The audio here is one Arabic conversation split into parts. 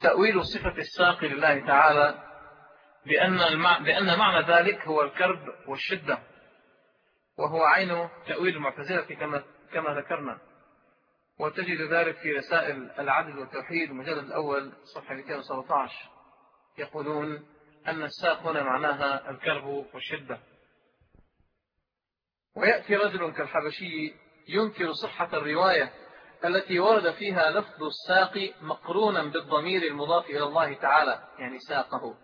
تأويل صفة الساق لله تعالى بأن, المع... بأن معنى ذلك هو الكرب والشدة وهو عين تأويل المعتزلة كما, كما ذكرنا. وتجد ذلك في رسائل العدل والتوحيد المجلد الأول صفحة 217 يقولون أن الساق هنا معناها الكرب والشدة. ويأتي رجل كالحبشي ينكر صحة الرواية. التي ورد فيها لفظ الساق مقرونا بالضمير المضاف إلى الله تعالى يعني ساقه.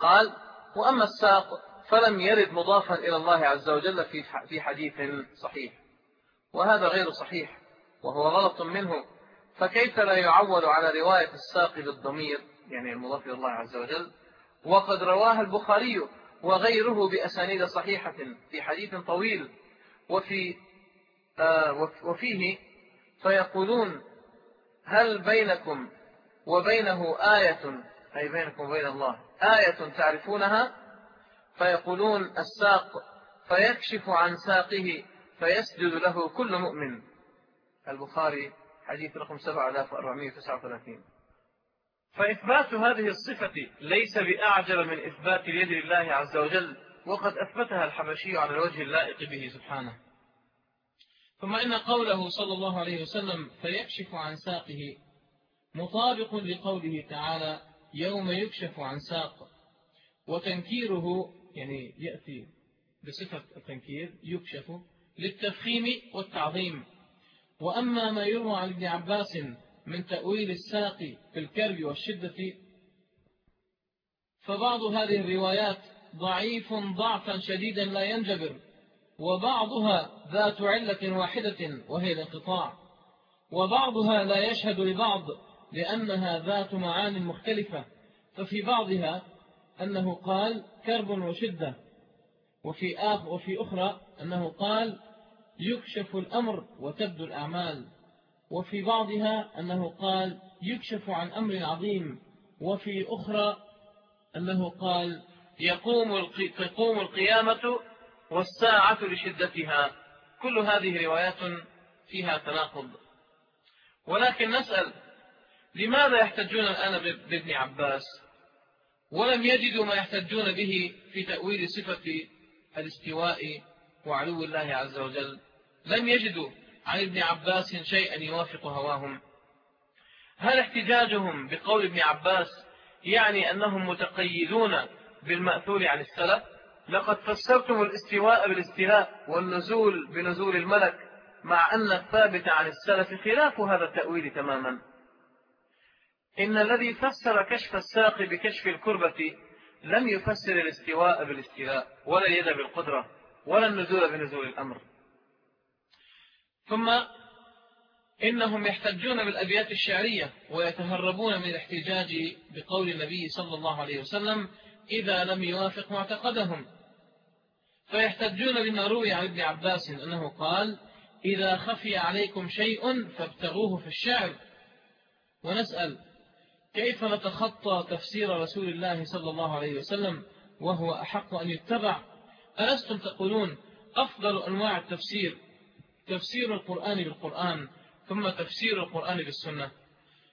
قال وأما الساق فلم يرد مضافا إلى الله عز وجل في حديث صحيح. وهذا غير صحيح وهو غلط منه. فكيف لا يعول على رواية الساق بالضمير يعني المضاف إلى الله عز وجل؟ وقد رواها البخاري وغيره بأسانيد صحيحة في حديث طويل وفي آه وفيه فيقولون هل بينكم وبينه آية أي بينكم وبين الله آية تعرفونها؟ فيقولون الساق فيكشف عن ساقه فيسجد له كل مؤمن. البخاري حديث رقم 7439 فإثبات هذه الصفة ليس بأعجل من إثبات اليد لله عز وجل وقد أثبتها الحبشي على الوجه اللائق به سبحانه. ثم إن قوله صلى الله عليه وسلم فيكشف عن ساقه مطابق لقوله تعالى يوم يكشف عن ساق. وتنكيره يعني يأتي بصفة التنكير يكشف للتفخيم والتعظيم. وأما ما يروى عن ابن عباس من تأويل الساق في الكرب والشدة فبعض هذه الروايات ضعيف ضعفا شديدا لا ينجبر وبعضها ذات علة واحدة وهي الانقطاع. وبعضها لا يشهد لبعض لأنها ذات معان مختلفة ففي بعضها أنه قال كرب وشدة وفي, آخر وفي أخرى أنه قال يكشف الأمر وتبدو الأعمال وفي بعضها أنه قال يكشف عن أمر عظيم وفي أخرى أنه قال يقوم تقوم القيامة والساعة لشدتها. كل هذه روايات فيها تناقض. ولكن نسأل لماذا يحتجون الآن بابن عباس؟ ولم يجدوا ما يحتجون به في تأويل صفة الاستواء وعلو الله عز وجل؟ لم يجدوا عن ابن عباس شيئا يوافق هواهم. هل احتجاجهم بقول ابن عباس يعني أنهم متقيدون بالمأثور عن السلف؟ لقد فسرتم الاستواء بالاستلاء والنزول بنزول الملك مع أن الثابت عن السلف خلاف هذا التأويل تماما. إن الذي فسر كشف الساق بكشف الكربة لم يفسر الاستواء بالاستواء ولا اليد بالقدرة ولا النزول بنزول الأمر. ثم إنهم يحتجون بالأبيات الشعرية ويتهربون من الاحتجاج بقول النبي صلى الله عليه وسلم إذا لم يوافق معتقدهم. فيحتجون بما روي عن ابن عباس أنه قال إذا خفي عليكم شيء فابتغوه في الشعر. ونسأل كيف نتخطى تفسير رسول الله صلى الله عليه وسلم وهو أحق أن يتبع؟ ألستم تقولون أفضل أنواع التفسير تفسير القرآن بالقرآن ثم تفسير القرآن بالسنة.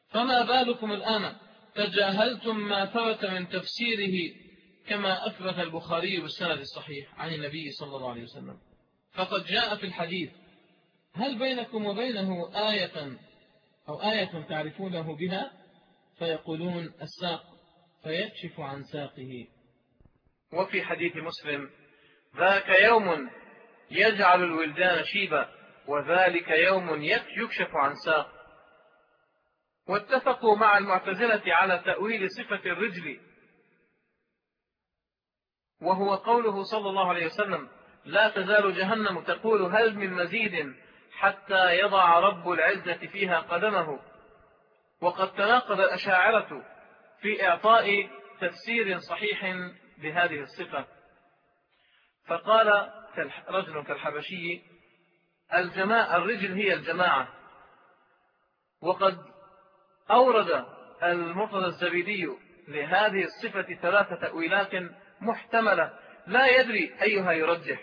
فما بالكم الآن؟ تجاهلتم ما ثبت من تفسيره كما أثبت البخاري بالسند الصحيح عن النبي صلى الله عليه وسلم. فقد جاء في الحديث هل بينكم وبينه آية أو آية تعرفونه بها؟ فيقولون الساق فيكشف عن ساقه. وفي حديث مسلم ذاك يوم يجعل الولدان شيبا وذلك يوم يكشف عن ساق. واتفقوا مع المعتزلة على تأويل صفة الرجل وهو قوله صلى الله عليه وسلم لا تزال جهنم تقول هل من مزيد حتى يضع رب العزة فيها قدمه. وقد تناقض الأشاعرة في إعطاء تفسير صحيح بهذه الصفة. فقال رجل كالحبشي الجماعة الرجل هي الجماعة. وقد أورد المرتضى الزبيدي لهذه الصفة ثلاثة تأويلات محتملة. لا يدري أيها يرجح.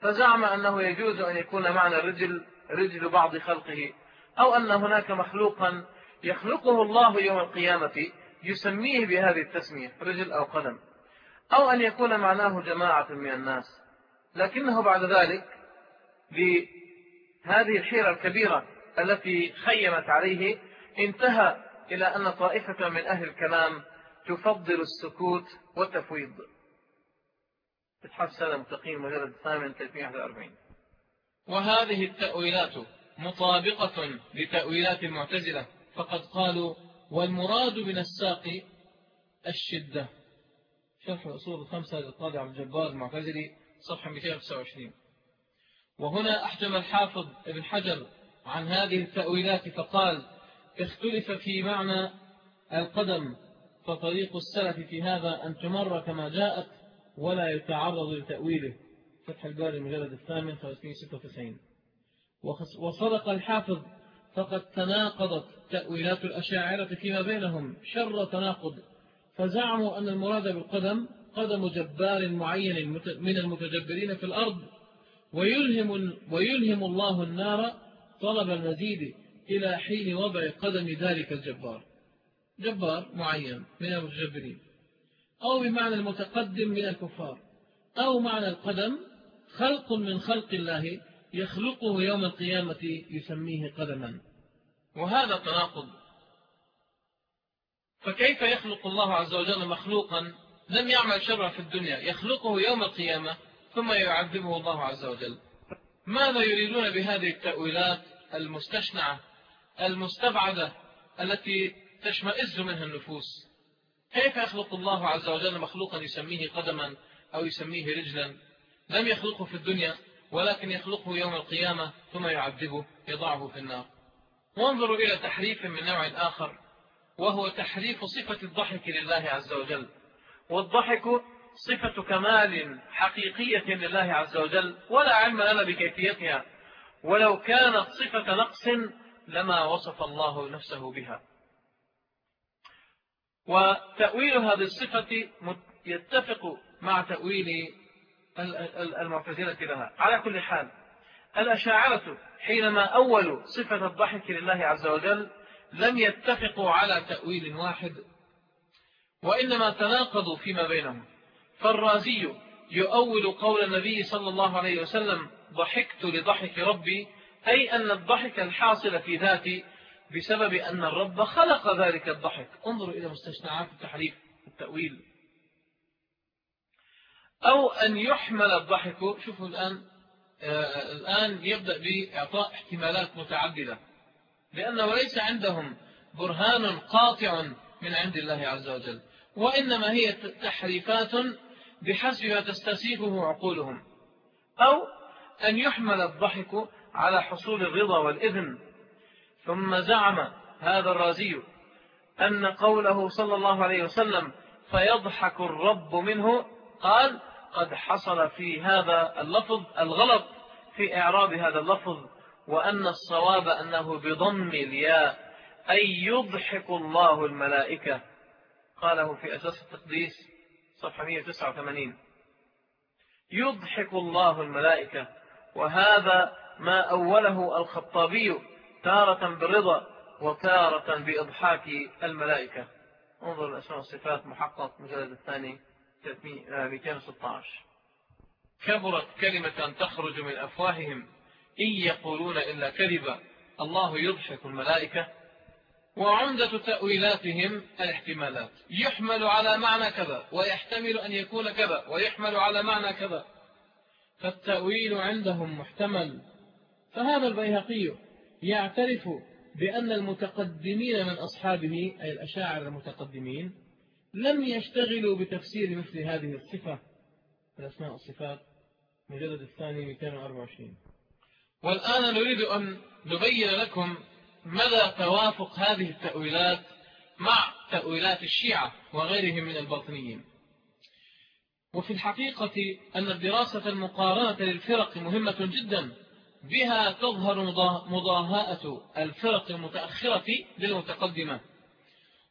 فزعم أنه يجوز أن يكون معنى الرجل رجل بعض خلقه أو أن هناك مخلوقا يخلقه الله يوم القيامة يسميه بهذه التسمية رجل أو قدم أو أن يكون معناه جماعة من الناس. لكنه بعد ذلك بهذه الحيرة الكبيرة التي خيمت عليه انتهى إلى أن طائفة من أهل الكلام تفضل السكوت والتفويض. إتحاف السادة المتقين مجلد الثامن 341 وهذه التأويلات مطابقة لتأويلات المعتزلة فقد قالوا والمراد من الساق الشدة. شرح الأصول الخمسة للقاضي عبد الجبار المعتزلي صفحة 229 وهنا أحجم الحافظ ابن حجر عن هذه التأويلات فقال اختلف في معنى القدم فطريق السلف في هذا أن تمر كما جاءت ولا يتعرض لتأويله. فتح الباري المجلد الثامن 596 وصدق الحافظ فقد تناقضت تأويلات الأشاعرة فيما بينهم شر تناقض. فزعموا أن المراد بالقدم قدم جبار معين من المتجبرين في الأرض. ويلهم, ويلهم الله النار طلب المزيد إلى حين وضع قدم ذلك الجبار. جبار معين من المتجبرين. أو بمعنى المتقدم من الكفار أو معنى القدم خلق من خلق الله يخلقه يوم القيامة يسميه قدما. وهذا تناقض. فكيف يخلق الله عز وجل مخلوقا لم يعمل شرا في الدنيا يخلقه يوم القيامة ثم يعذبه الله عز وجل؟ ماذا يريدون بهذه التأويلات المستشنعة المستبعدة التي تشمئز منها النفوس؟ كيف يخلق الله عز وجل مخلوقا يسميه قدما أو يسميه رجلا؟ لم يخلقه في الدنيا ولكن يخلقه يوم القيامة ثم يعذبه يضعه في النار. وانظروا إلى تحريف من نوع آخر وهو تحريف صفة الضحك لله عز وجل. والضحك صفة كمال حقيقية لله عز وجل ولا علم لنا بكيفيتها. ولو كانت صفة نقص لما وصف الله نفسه بها. وتأويل هذه الصفة يتفق مع تأويل المعتزلة لها. على كل حال الأشاعرة حينما أولوا صفة الضحك لله عز وجل لم يتفقوا على تأويل واحد وإنما تناقضوا فيما بينهم. فالرازي يؤول قول النبي صلى الله عليه وسلم ضحكت لضحك ربي أي أن الضحك الحاصل في ذاتي بسبب أن الرب خلق ذلك الضحك. انظروا إلى مستشنعات التحريف التأويل. أو أن يحمل الضحك. شوفوا الآن آه الآن يبدأ بإعطاء احتمالات متعددة. لأنه ليس عندهم برهان قاطع من عند الله عز وجل وإنما هي تحريفات بحسب ما تستسيفه عقولهم. أو أن يحمل الضحك على حصول الرضا والإذن. ثم زعم هذا الرازي أن قوله صلى الله عليه وسلم فيضحك الرب منه قال قد حصل في هذا اللفظ الغلط في إعراب هذا اللفظ وأن الصواب أنه بضم الياء أي يضحك الله الملائكة. قاله في أساس التقديس صفحة 189 يضحك الله الملائكة وهذا ما أوله الخطابي تارة بالرضا وتارة بإضحاك الملائكة. انظر الأسماء والصفات محقق. مجلد الثاني. 216 كبرت كلمة تخرج من أفواههم. إن يقولون إلا كذبا. الله يضحك الملائكة. وعمدة تأويلاتهم الاحتمالات. يحمل على معنى كذا ويحتمل أن يكون كذا ويحمل على معنى كذا. فالتأويل عندهم محتمل. فهذا البيهقي يعترف بأن المتقدمين من أصحابه أي الأشاعر المتقدمين لم يشتغلوا بتفسير مثل هذه الصفة الأسماء والصفات مجلد الثاني 224 والآن نريد أن نبين لكم مدى توافق هذه التأويلات مع تأويلات الشيعة وغيرهم من الباطنيين. وفي الحقيقة أن الدراسة المقارنة للفرق مهمة جدا. بها تظهر مضاهاءة الفرق المتأخرة للمتقدمة.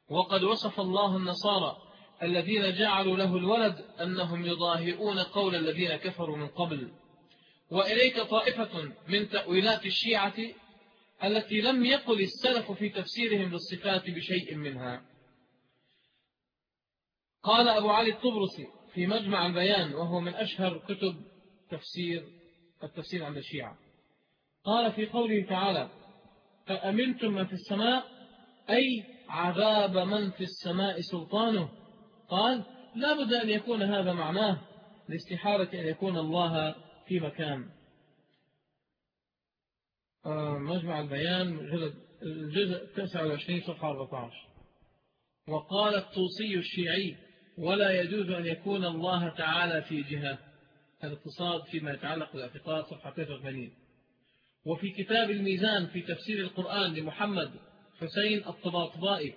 وقد وصف الله النصارى الذين جعلوا له الولد أنهم يضاهئون قول الذين كفروا من قبل. وإليك طائفة من تأويلات الشيعة التي لم يقل السلف في تفسيرهم للصفات بشيء منها. قال أبو علي الطبرسي في مجمع البيان وهو من أشهر كتب تفسير التفسير عند الشيعة. قال في قوله تعالى فأمنتم من في السماء؟ أي عذاب من في السماء سلطانه. قال لا بد أن يكون هذا معناه لاستحالة أن يكون الله في مكان. آه، مجمع البيان الجزء 29 صفحة 14 وقال الطوسي الشيعي ولا يجوز أن يكون الله تعالى في جهة. الاقتصاد فيما يتعلق بالإعتقاد صفحة 83 وفي كتاب الميزان في تفسير القرآن لمحمد حسين الطباطبائي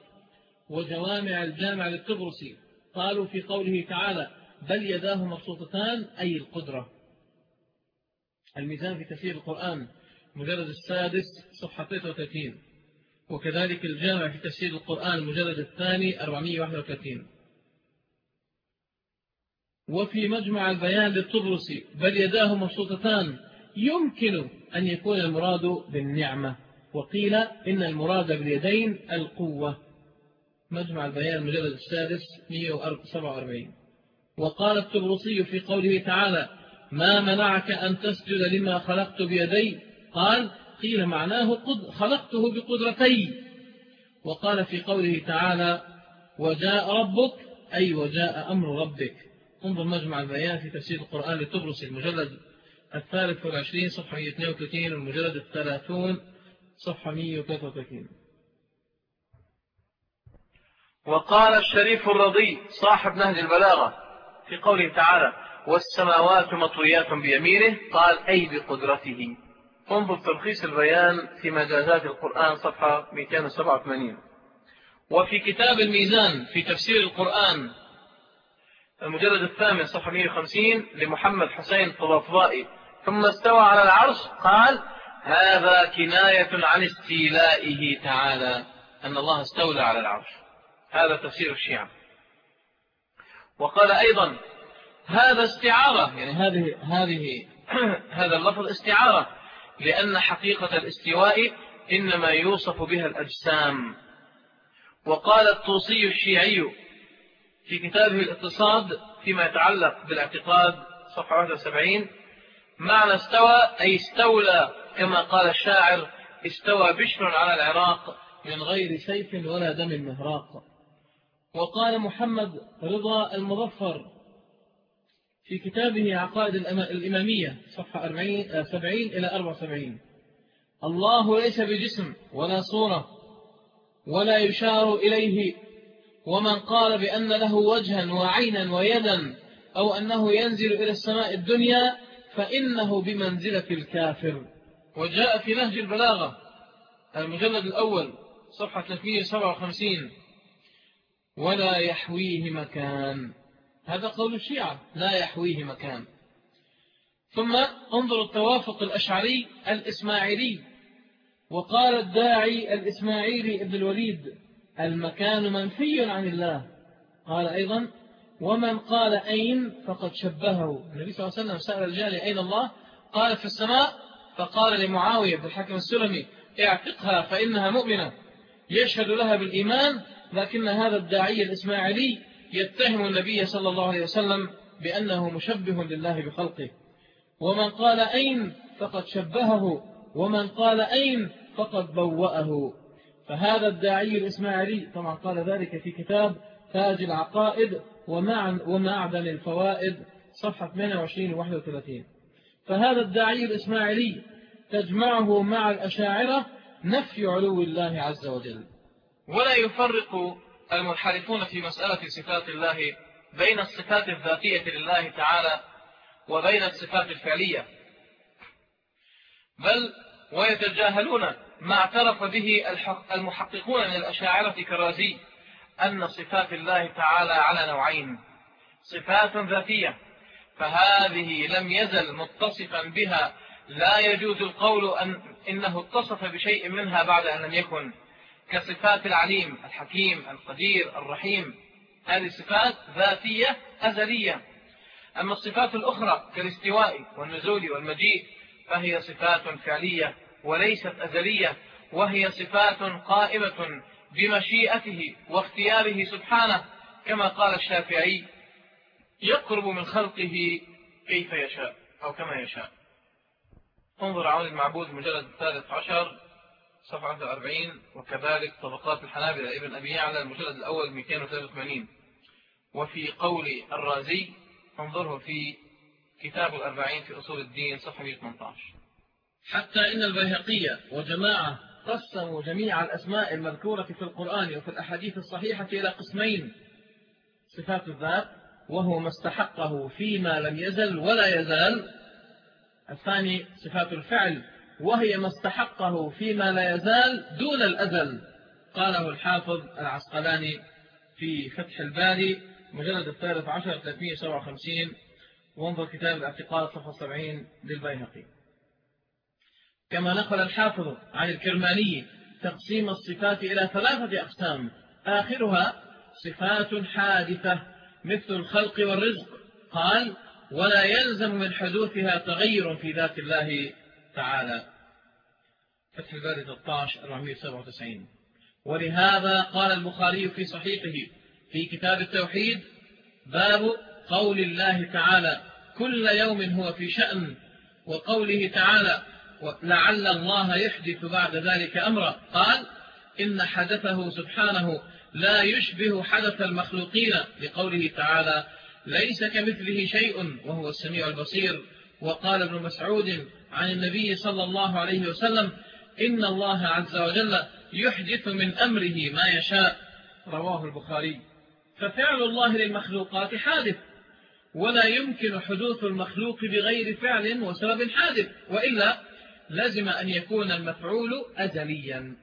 وجوامع الجامع للتبرسي قالوا في قوله تعالى بل يداه مبسوطتان أي القدرة. الميزان في تفسير القرآن مجلد السادس صفحة 33 وكذلك الجامع في تفسير القرآن المجلد الثاني 431 وفي مجمع البيان للطبرسي بل يداه مبسوطتان يمكن أن يكون المراد بالنعمة. وقيل إن المراد باليدين القوة. مجمع البيان المجلد السادس 147 وقال الطبرسي في قوله تعالى ما منعك أن تسجد لما خلقت بيدي؟ قال قيل معناه قد خلقته بقدرتي. وقال في قوله تعالى وجاء ربك أي وجاء أمر ربك انظر مجمع البيان في تفسير القرآن لتبرسي المجلد. الثالث والعشرين صفحة 132 والمجلد الثلاثون صفحة 133 وقال الشريف الرضي صاحب نهج البلاغة في قوله تعالى والسماوات مطويات بيمينه قال أي بقدرته. انظر تلخيص البيان في مجازات القرآن صفحة 287 وفي كتاب الميزان في تفسير القرآن المجلد الثامن صفحة 150 لمحمد حسين الطلافضائي ثم استوى على العرش قال هذا كناية عن استيلائه تعالى أن الله استولى على العرش. هذا تفسير الشيعة. وقال أيضا هذا استعارة. يعني هذه هذه هذا اللفظ استعارة لأن حقيقة الاستواء إنما يوصف بها الأجسام. وقال الطوسي الشيعي في كتابه الاقتصاد فيما يتعلق بالاعتقاد صفحة 71 معنى استوى أي استولى كما قال الشاعر استوى بشر على العراق من غير سيف ولا دم مهراق. وقال محمد رضا المظفر في كتابه عقائد الإمامية صفحة 40 70 إلى 74 الله ليس بجسم ولا صورة ولا يشار إليه ومن قال بأن له وجها وعينا ويدا أو أنه ينزل إلى السماء الدنيا فإنه بمنزلة الكافر. وجاء في نهج البلاغة المجلد الأول صفحة 357 ولا يحويه مكان. هذا قول الشيعة لا يحويه مكان. ثم انظر التوافق الأشعري الإسماعيلي. وقال الداعي الإسماعيلي ابن الوليد المكان منفي عن الله. قال أيضا ومن قال أين فقد شبهه. النبي صلى الله عليه وسلم سأل الجاري أين الله؟ قال في السماء. فقال لمعاوية بن الحكم السلمي اعتقها فإنها مؤمنة. يشهد لها بالإيمان لكن هذا الداعي الإسماعيلي يتهم النبي صلى الله عليه وسلم بأنه مشبه لله بخلقه. ومن قال أين فقد شبهه ومن قال أين فقد بوأه. فهذا الداعي الإسماعيلي طبعا قال ذلك في كتاب تاج العقائد ومعدن الفوائد صفحة 28 و 31 فهذا الداعي الإسماعيلي تجمعه مع الأشاعرة نفي علو الله عز وجل. ولا يفرق المنحرفون في مسألة صفات الله بين الصفات الذاتية لله تعالى وبين الصفات الفعلية بل ويتجاهلون ما اعترف به المحققون من الأشاعرة كرازي. أن صفات الله تعالى على نوعين. صفات ذاتية فهذه لم يزل متصفا بها. لا يجوز القول أن إنه اتصف بشيء منها بعد أن لم يكن. كصفات العليم الحكيم القدير الرحيم. هذه صفات ذاتية أزلية. أما الصفات الأخرى كالاستواء والنزول والمجيء فهي صفات فعلية وليست أزلية وهي صفات قائمة. بمشيئته واختياره سبحانه كما قال الشافعي يقرب من خلقه كيف يشاء أو كما يشاء. انظر عون المعبود المجلد الثالث عشر صفحة 40 وكذلك طبقات الحنابلة ابن أبي يعلى المجلد الأول 283 وفي قول الرازي انظره في كتاب الأربعين في أصول الدين صفحة 118 حتى إن البيهقية وجماعة قسموا جميع الأسماء المذكورة في القرآن وفي الأحاديث الصحيحة إلى قسمين. صفات الذات وهو ما استحقه فيما لم يزل ولا يزال. الثاني صفات الفعل وهي ما استحقه فيما لا يزال دون الأزل. قاله الحافظ العسقلاني في فتح الباري مجلد الثالث عشر 357 وانظر كتاب الاعتقاد صفحة 70 للبيهقي. كما نقل الحافظ عن الكرماني تقسيم الصفات إلى ثلاثة أقسام. آخرها صفات حادثة مثل الخلق والرزق. قال ولا يلزم من حدوثها تغير في ذات الله تعالى. فتح الباري 13 497 ولهذا قال البخاري في صحيحه في كتاب التوحيد باب قول الله تعالى كل يوم هو في شأن وقوله تعالى لعل الله يحدث بعد ذلك أمرا قال إن حدثه سبحانه لا يشبه حدث المخلوقين. لقوله تعالى ليس كمثله شيء وهو السميع البصير. وقال ابن مسعود عن النبي صلى الله عليه وسلم إن الله عز وجل يحدث من أمره ما يشاء. رواه البخاري. ففعل الله للمخلوقات حادث ولا يمكن حدوث المخلوق بغير فعل وسبب حادث. وإلا لازم أن يكون المفعول أزليا.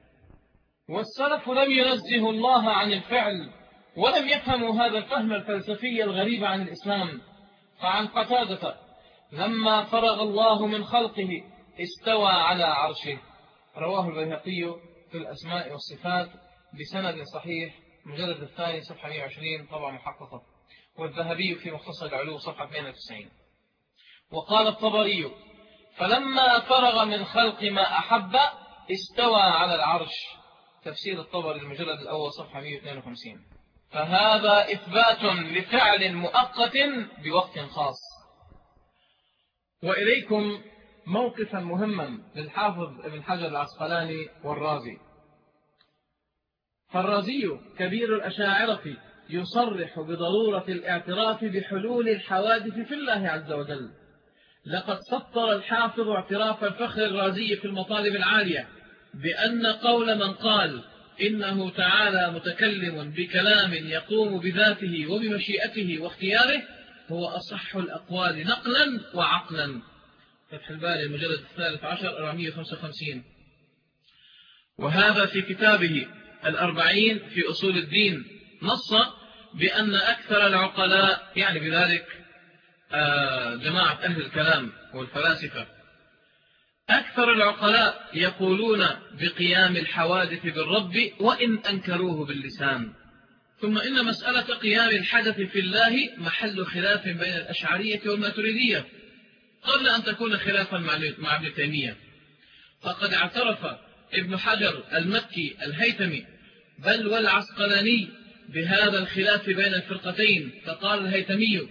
والسلف لم ينزه الله عن الفعل ولم يفهموا هذا الفهم الفلسفي الغريب عن الإسلام. فعن قتادة لما فرغ الله من خلقه استوى على عرشه. رواه البيهقي في الأسماء والصفات بسند صحيح مجلد الثاني صفحة 120 طبعا محققة والذهبي في مختصر العلو صفحة 92 وقال الطبري فلما فرغ من خلق ما أحب استوى على العرش. تفسير الطبري المجلد الأول صفحة 152 فهذا إثبات لفعل مؤقت بوقت خاص. وإليكم موقفا مهما للحافظ ابن حجر العسقلاني والرازي. فالرازي كبير الأشاعرة يصرح بضرورة الاعتراف بحلول الحوادث في الله عز وجل. لقد سطر الحافظ اعتراف الفخر الرازي في المطالب العالية بأن قول من قال إنه تعالى متكلم بكلام يقوم بذاته وبمشيئته واختياره هو أصح الأقوال نقلا وعقلا. فتح الباري المجلد الثالث عشر 455 وهذا في كتابه الأربعين في أصول الدين. نص بأن أكثر العقلاء يعني بذلك جماعة أهل الكلام والفلاسفة. أكثر العقلاء يقولون بقيام الحوادث بالرب وإن أنكروه باللسان. ثم إن مسألة قيام الحدث في الله محل خلاف بين الأشعرية والماتريدية قبل أن تكون خلافا مع ابن تيمية. فقد اعترف ابن حجر المكي الهيثمي بل والعسقلاني بهذا الخلاف بين الفرقتين فقال الهيثمي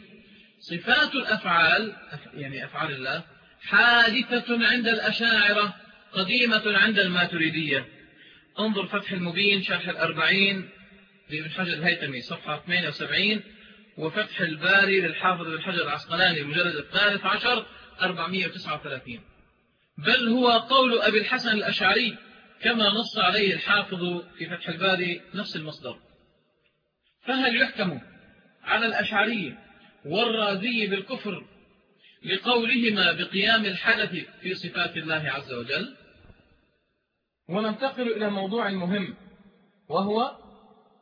صفات الأفعال يعني أفعال الله حادثة عند الأشاعرة قديمة عند الماتريدية. انظر فتح المبين شرح الأربعين لابن حجر الهيثمي صفحة 78 وفتح الباري للحافظ بن حجر العسقلاني المجلد الثالث عشر 439 بل هو قول أبي الحسن الأشعري كما نص عليه الحافظ في فتح الباري نفس المصدر. فهل يحكم على الأشعري والرازي بالكفر لقولهما بقيام الحدث في صفات الله عز وجل. وننتقل إلى موضوع مهم وهو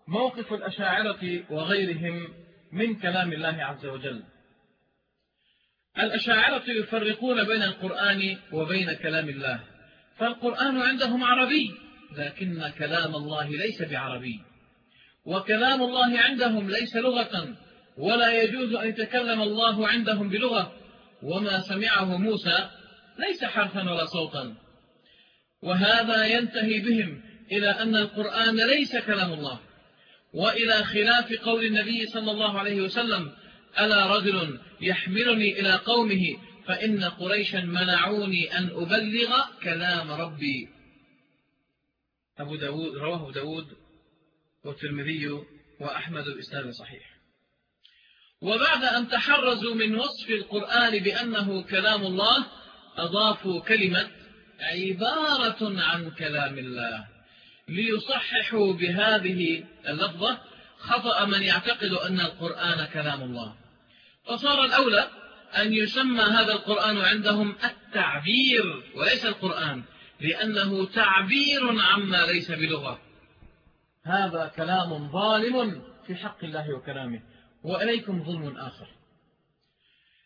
موقف الأشاعرة وغيرهم من كلام الله عز وجل. الأشاعرة يفرقون بين القرآن وبين كلام الله فالقرآن عندهم عربي لكن كلام الله ليس بعربي وكلام الله عندهم ليس لغة. ولا يجوز أن يتكلم الله عندهم بلغة. وما سمعه موسى ليس حرفا ولا صوتا. وهذا ينتهي بهم إلى أن القرآن ليس كلام الله. وإلى خلاف قول النبي صلى الله عليه وسلم ألا رجل يحملني إلى قومه فإن قريشا منعوني أن أبلغ كلام ربي. أبو داود رواه داود والترمذي وأحمد الإسلام صحيح. وبعد أن تحرزوا من وصف القرآن بأنه كلام الله أضافوا كلمة عبارة عن كلام الله. ليصححوا بهذه اللفظة خطأ من يعتقد أن القرآن كلام الله. فصار الأولى أن يسمى هذا القرآن عندهم التعبير وليس القرآن لأنه تعبير عما ليس بلغة. هذا كلام ظالم في حق الله وكلامه. وإليكم ظلم آخر.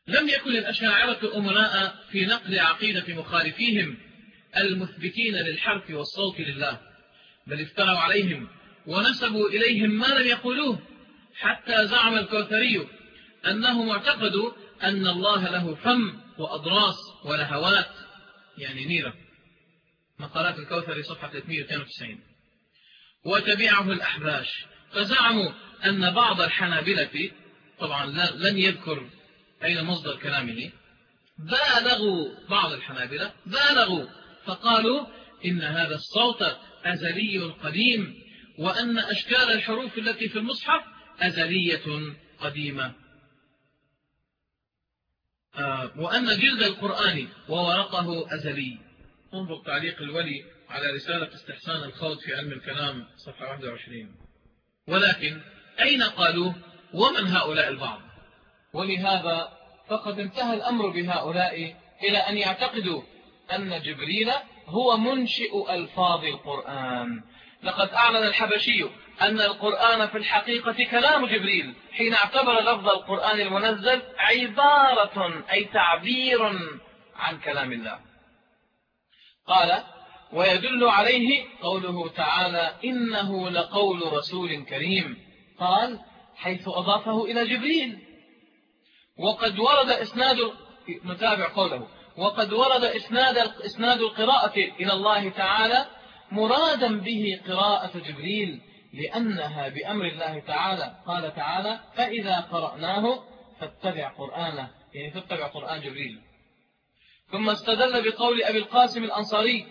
لم يكن الأشاعرة أمناء في نقل عقيدة مخالفيهم المثبتين للحرف والصوت لله بل افتروا عليهم ونسبوا إليهم ما لم يقولوه حتى زعم الكوثري أنهم اعتقدوا أن الله له فم وأضراس ولهوات. يعني نيرة. مقالات الكوثري صفحة 392 وتبعه الأحباش. فزعموا أن بعض الحنابلة طبعا لن يذكر أين مصدر كلامه بالغوا بعض الحنابلة بالغوا فقالوا إن هذا الصوت أزلي قديم وأن أشكال الحروف التي في المصحف أزلية قديمة. آه، وأن جلد القرآن وورقه أزلي. انظر تعليق الولي على رسالة استحسان الخوض في علم الكلام صفحة 21 ولكن أين قالوا؟ ومن هؤلاء البعض؟ ولهذا فقد انتهى الأمر بهؤلاء إلى أن يعتقدوا أن جبريل هو منشئ ألفاظ القرآن. لقد أعلن الحبشي أن القرآن في الحقيقة كلام جبريل حين اعتبر لفظ القرآن المنزل عبارة أي تعبير عن كلام الله. قال ويدل عليه قوله تعالى إنه لقول رسول كريم قال حيث أضافه إلى جبريل. وقد ورد إسناد نتابع قوله وقد ورد إسناد, إسناد القراءة إلى الله تعالى مرادا به قراءة جبريل لأنها بأمر الله تعالى. قال تعالى فإذا قرأناه فاتبع قرآنه يعني فاتبع قرآن جبريل. ثم استدل بقول أبي القاسم الأنصاري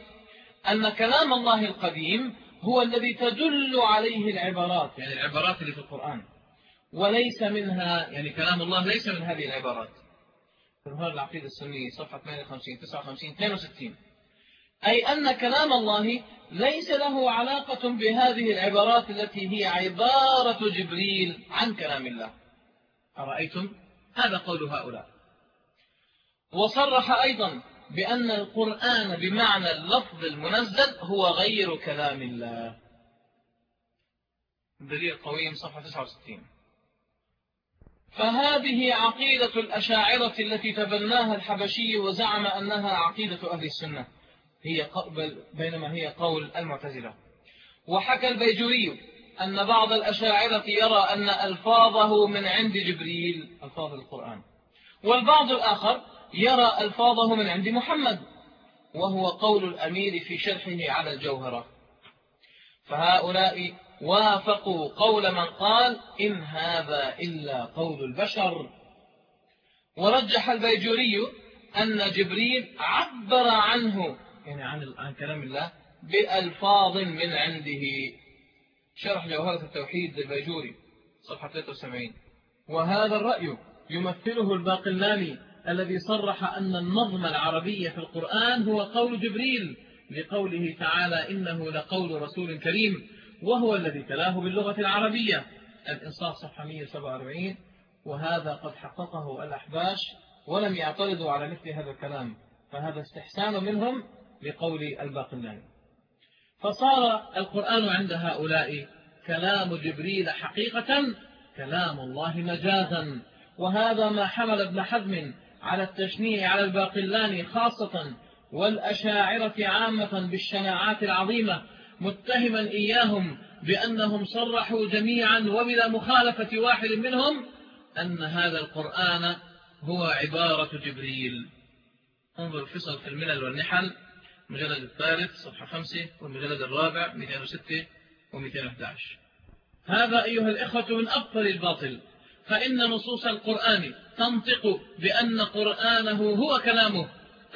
أن كلام الله القديم هو الذي تدل عليه العبارات يعني العبارات اللي في القرآن. وليس منها يعني كلام الله ليس من هذه العبارات. تظهر العقيدة السنية صفحة 58 59 62 أي أن كلام الله ليس له علاقة بهذه العبارات التي هي عبارة جبريل عن كلام الله. أرأيتم؟ هذا قول هؤلاء. وصرح أيضا بأن القرآن بمعنى اللفظ المنزل هو غير كلام الله. دليل القويم صفحة 69 فهذه عقيدة الأشاعرة التي تبناها الحبشي وزعم أنها عقيدة أهل السنة. هي بينما هي قول المعتزلة. وحكى البيجوري أن بعض الأشاعرة يرى أن ألفاظه من عند جبريل ألفاظ القرآن. والبعض الآخر يرى ألفاظه من عند محمد وهو قول الأمير في شرحه على الجوهرة. فهؤلاء وافقوا قول من قال إن هذا إلا قول البشر. ورجح البيجوري أن جبريل عبر عنه يعني عن كلام الله بألفاظ من عنده. شرح جوهرة التوحيد للبيجوري صفحة 73 وهذا الرأي يمثله الباقلاني الذي صرح أن النظم العربي في القرآن هو قول جبريل لقوله تعالى إنه لقول رسول كريم وهو الذي تلاه باللغة العربية. الإنصاف صفحة 147 وهذا قد حققه الأحباش ولم يعترضوا على مثل هذا الكلام فهذا استحسان منهم لقول الباقلاني. فصار القرآن عند هؤلاء كلام جبريل حقيقة كلام الله مجازا. وهذا ما حمل ابن حزم على التشنيع على الباقلاني خاصة والأشاعرة عامة بالشناعات العظيمة متهما إياهم بأنهم صرحوا جميعا وبلا مخالفة واحد منهم أن هذا القرآن هو عبارة جبريل. انظر فصل في الملل والنحل المجلد الثالث صفحة 5 والمجلد الرابع 206 و211 هذا أيها الإخوة من أبطل الباطل. فإن نصوص القرآن تنطق بأن قرآنه هو كلامه.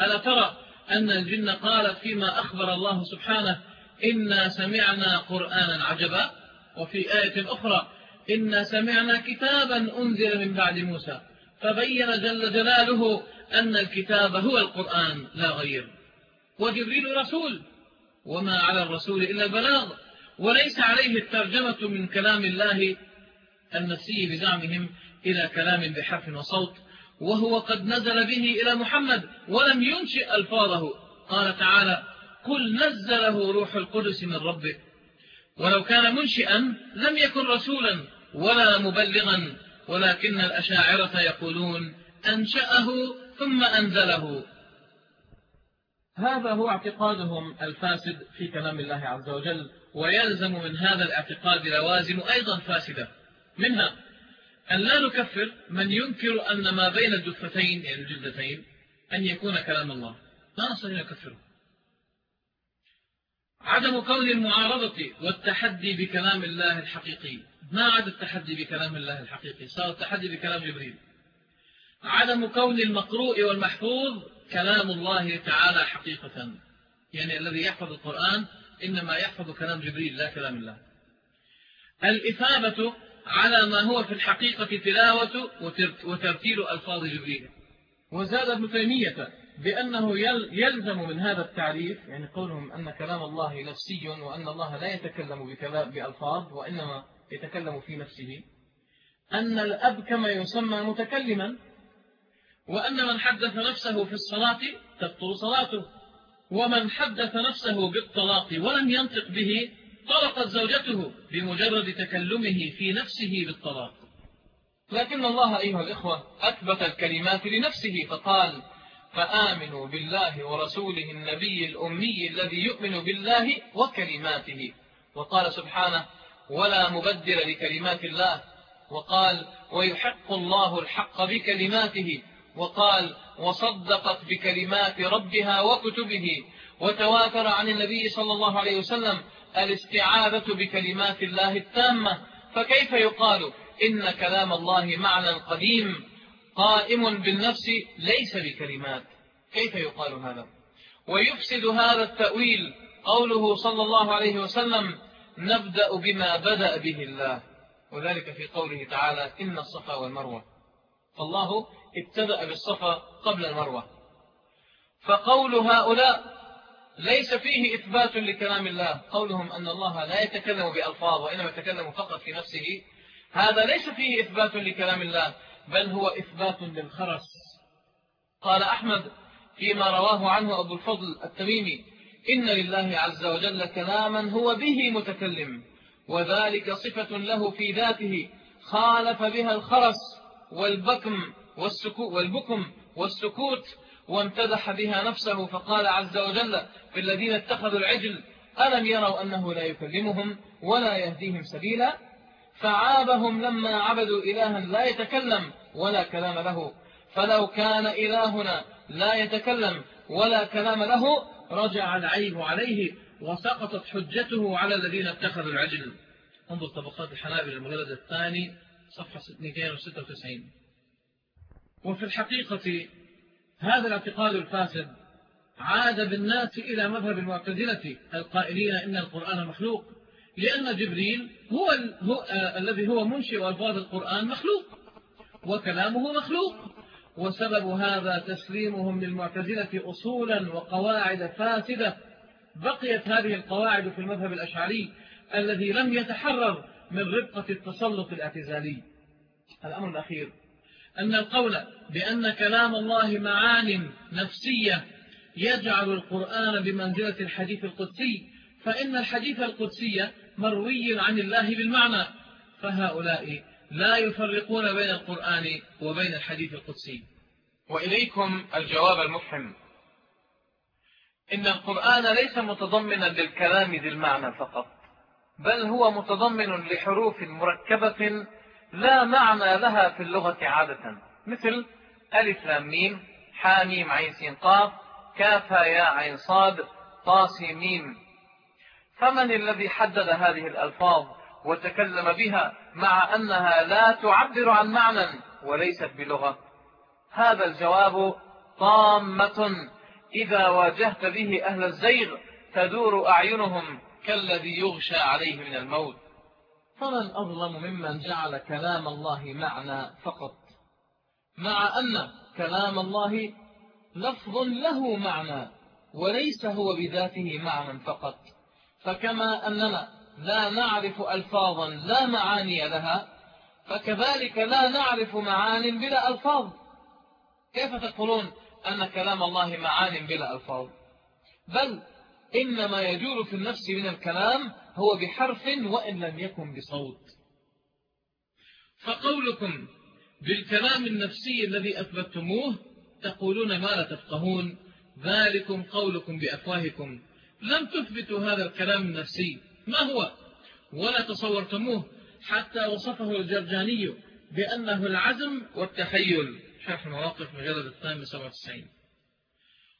ألا ترى أن الجن قالت فيما أخبر الله سبحانه إنا سمعنا قرآنا عجبا وفي آية أخرى إنا سمعنا كتابا أنزل من بعد موسى فبين جل جلاله أن الكتاب هو القرآن لا غير. وجبريل رسول وما على الرسول إلا البلاغ وليس عليه الترجمة من كلام الله النفسي بزعمهم إلى كلام بحرف وصوت وهو قد نزل به إلى محمد ولم ينشئ ألفاظه. قال تعالى قل نزله روح القدس من ربه ولو كان منشئا لم يكن رسولا ولا مبلغا ولكن الأشاعرة يقولون أنشأه ثم أنزله هذا هو اعتقادهم الفاسد في كلام الله عز وجل ويلزم من هذا الاعتقاد لوازم أيضا فاسدة. منها أن لا نكفر من ينكر أن ما بين الدفتين يعني الجلدتين أن يكون كلام الله. لا نستطيع نكفره. عدم كون المعارضة والتحدي بكلام الله الحقيقي. ما عاد التحدي بكلام الله الحقيقي؟ صار التحدي بكلام جبريل. عدم كون المقروء والمحفوظ كلام الله تعالى حقيقة. يعني الذي يحفظ القرآن إنما يحفظ كلام جبريل لا كلام الله. الإثابة على ما هو في الحقيقة تلاوة وترتيل ألفاظ جبريل. وزاد ابن تيمية بأنه يلزم من هذا التعريف يعني قولهم أن كلام الله نفسي وأن الله لا يتكلم بألفاظ وإنما يتكلم في نفسه. أن الأب كما يسمى متكلما وأن من حدث نفسه في الصلاة تبطل صلاته ومن حدث نفسه بالطلاق ولم ينطق به طلقت زوجته بمجرد تكلمه في نفسه بالطلاق. لكن الله أيها الإخوة أثبت الكلمات لنفسه فقال فآمنوا بالله ورسوله النبي الأمي الذي يؤمن بالله وكلماته وقال سبحانه ولا مبدل لكلمات الله وقال ويحق الله الحق بكلماته وقال وصدقت بكلمات ربها وكتبه وتواتر عن النبي صلى الله عليه وسلم الاستعاذة بكلمات الله التامة. فكيف يقال إن كلام الله معنى قديم قائم بالنفس ليس بكلمات؟ كيف يقال هذا؟ ويفسد هذا التأويل قوله صلى الله عليه وسلم نبدأ بما بدأ به الله. وذلك في قوله تعالى إن الصفا والمروة. فالله ابتدأ بالصفا قبل المروة. فقول هؤلاء ليس فيه إثبات لكلام الله. قولهم أن الله لا يتكلم بألفاظ وإنما يتكلم فقط في نفسه. هذا ليس فيه إثبات لكلام الله بل هو إثبات للخرس. قال أحمد فيما رواه عنه أبو الفضل التميمي إن لله عز وجل كلاما هو به متكلم وذلك صفة له في ذاته. خالف بها الخرس والبكم والسكو والبكم والسكوت وامتدح بها نفسه فقال عز وجل في الذين اتخذوا العجل ألم يروا أنه لا يكلمهم ولا يهديهم سبيلا؟ فعابهم لما عبدوا إلها لا يتكلم ولا كلام له. فلو كان إلهنا لا يتكلم ولا كلام له رجع العيب عليه وسقطت حجته على الذين اتخذوا العجل. انظر طبقات الحنابل المجلد الثاني صفحة 296 وفي الحقيقة هذا الاعتقاد الفاسد عاد بالناس إلى مذهب المعتزلة القائلين إن القرآن مخلوق لأن جبريل هو, آه الذي هو منشئ ألفاظ القرآن مخلوق وكلامه مخلوق وسبب هذا تسليمهم للمعتزلة أصولا وقواعد فاسدة. بقيت هذه القواعد في المذهب الأشعري الذي لم يتحرر من ربقة التسلط الاعتزالي. الأمر الأخير. أن القول بأن كلام الله معان نفسية يجعل القرآن بمنزلة الحديث القدسي فإن الحديث القدسي مروي عن الله بالمعنى فهؤلاء لا يفرقون بين القرآن وبين الحديث القدسي. وإليكم الجواب المفهم إن القرآن ليس متضمنا للكلام ذي المعنى فقط بل هو متضمن لحروف مركبة لا معنى لها في اللغة عادة مثل ألف لام ميم حاميم عين سين قاف كاف يا عين صاد طاسي ميم. فمن الذي حدد هذه الألفاظ وتكلم بها مع أنها لا تعبر عن معنى وليست بلغة؟ هذا الجواب طامة. إذا واجهت به أهل الزيغ تدور أعينهم كالذي يغشى عليه من الموت. فمن أظلم ممن جعل كلام الله معنى فقط. مع أن كلام الله لفظ له معنى وليس هو بذاته معنى فقط. فكما أننا لا نعرف ألفاظا لا معاني لها فكذلك لا نعرف معان بلا ألفاظ. كيف تقولون أن كلام الله معان بلا ألفاظ؟ بل إنما يجول في النفس من الكلام هو بحرف وإن لم يكن بصوت. فقولكم بالكلام النفسي الذي أثبتموه تقولون ما لا تفقهون. ذلكم قولكم بأفواهكم. لم تثبتوا هذا الكلام النفسي. ما هو؟ ولا تصورتموه حتى وصفه الجرجاني بأنه العزم والتخيل. شرح المواقف مجلد الثامن 97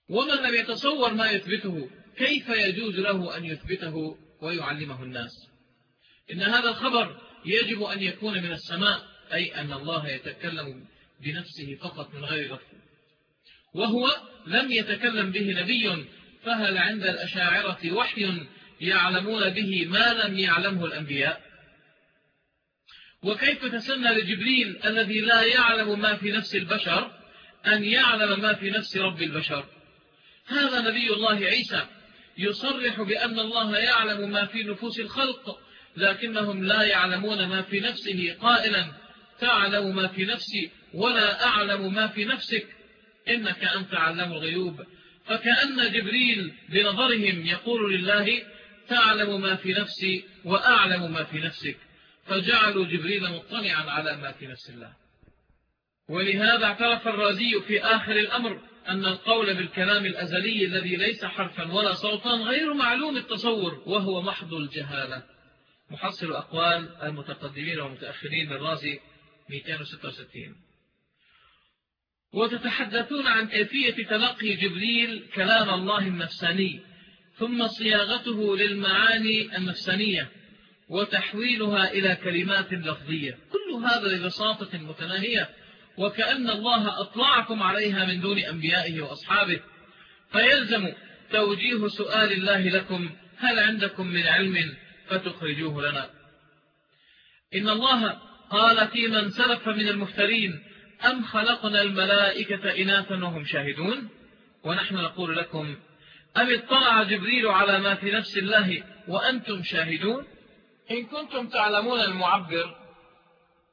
ومن لم يتصور ما يثبته كيف يجوز له أن يثبته؟ ويعلمه الناس. إن هذا الخبر يجب أن يكون من السماء أي أن الله يتكلم بنفسه فقط من غير لفظ وهو لم يتكلم به نبي فهل عند الأشاعرة وحي يعلمون به ما لم يعلمه الأنبياء؟ وكيف تسنى لجبريل الذي لا يعلم ما في نفس البشر أن يعلم ما في نفس رب البشر؟ هذا نبي الله عيسى يصرح بأن الله يعلم ما في نفوس الخلق لكنهم لا يعلمون ما في نفسه قائلا. تعلم ما في نفسي ولا أعلم ما في نفسك. إنك أنت علم الغيوب. فكأن جبريل بنظرهم يقول لله تعلم ما في نفسي وأعلم ما في نفسك. فجعلوا جبريل مطلعا على ما في نفس الله. ولهذا اعترف الرازي في آخر الأمر أن القول بالكلام الأزلي الذي ليس حرفا ولا صوتا غير معلوم التصور وهو محض الجهالة. محصل أقوال المتقدمين والمتأخرين للرازي 266 وتتحدثون عن كيفية تلقي جبريل كلام الله النفساني ثم صياغته للمعاني النفسانية وتحويلها إلى كلمات لفظية. كل هذا ببساطة متناهية. وكأن الله أطلعكم عليها من دون أنبيائه وأصحابه. فيلزم توجيه سؤال الله لكم هل عندكم من علم فتخرجوه لنا؟ إن الله قال في من سلف من المفترين أم خلقنا الملائكة إناثا وهم شاهدون؟ ونحن نقول لكم أم اطلع جبريل على ما في نفس الله وأنتم شاهدون؟ إن كنتم تعلمون المعبر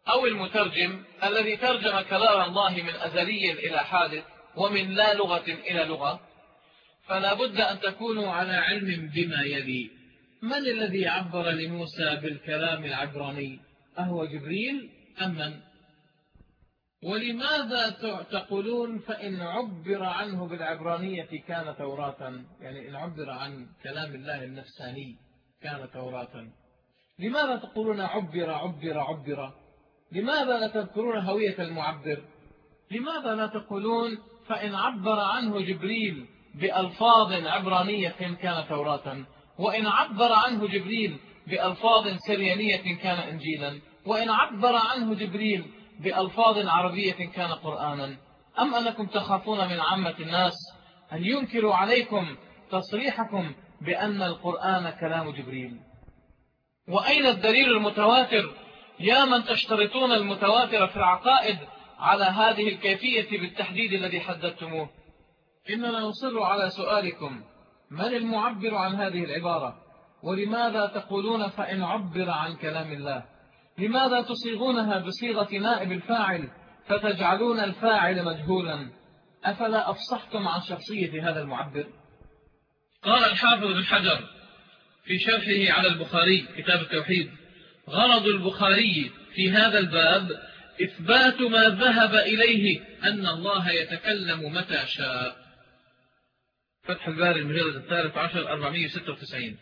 أو المترجم الذي ترجم كلام الله من أزلي إلى حادث ومن لا لغة إلى لغة فلا بد أن تكونوا على علم بما يلي. من الذي عبر لموسى بالكلام العبراني؟ أهو جبريل أم من؟ ولماذا تقولون فإن عبر عنه بالعبرانية كان توراة؟ يعني إن عبر عن كلام الله النفساني كان توراة. لماذا تقولون عبر عبر عبر؟ لماذا لا تذكرون هوية المعبر؟ لماذا لا تقولون فإن عبر عنه جبريل بألفاظ عبرانية كان توراة؟ وإن عبر عنه جبريل بألفاظ سريانية كان إنجيلا؟ وإن عبر عنه جبريل بألفاظ عربية كان قرآنا؟ أم أنكم تخافون من عامة الناس أن ينكروا عليكم تصريحكم بأن القرآن كلام جبريل؟ وأين الدليل المتواتر يا من تشترطون المتواتر في العقائد على هذه الكيفية بالتحديد الذي حددتموه. إننا نصر على سؤالكم من المعبر عن هذه العبارة؟ ولماذا تقولون فإن عبر عن كلام الله؟ لماذا تصيغونها بصيغة نائب الفاعل فتجعلون الفاعل مجهولا؟ أفلا أفصحتم عن شخصية هذا المعبر؟ قال الحافظ بن حجر في شرحه على البخاري كتاب التوحيد غرض البخاري في هذا الباب إثبات ما ذهب إليه أن الله يتكلم متى شاء. فتح الباري المجلد الثالث عشر 496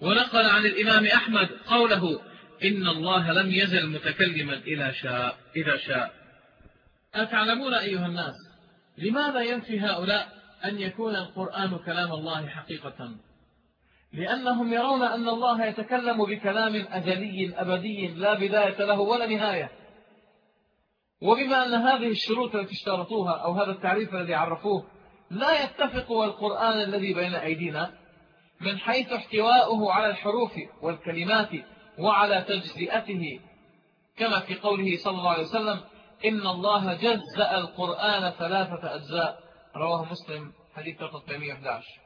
ونقل عن الإمام أحمد قوله إن الله لم يزل متكلما إلى شاء إذا شاء. أتعلمون أيها الناس لماذا ينفي هؤلاء أن يكون القرآن كلام الله حقيقة؟ لأنهم يرون أن الله يتكلم بكلام أزلي أبدي لا بداية له ولا نهاية. وبما أن هذه الشروط التي اشترطوها أو هذا التعريف الذي عرفوه لا يتفق والقرآن الذي بين أيدينا من حيث احتواؤه على الحروف والكلمات وعلى تجزئته. كما في قوله صلى الله عليه وسلم إن الله جزأ القرآن ثلاثة أجزاء. رواه مسلم حديث 311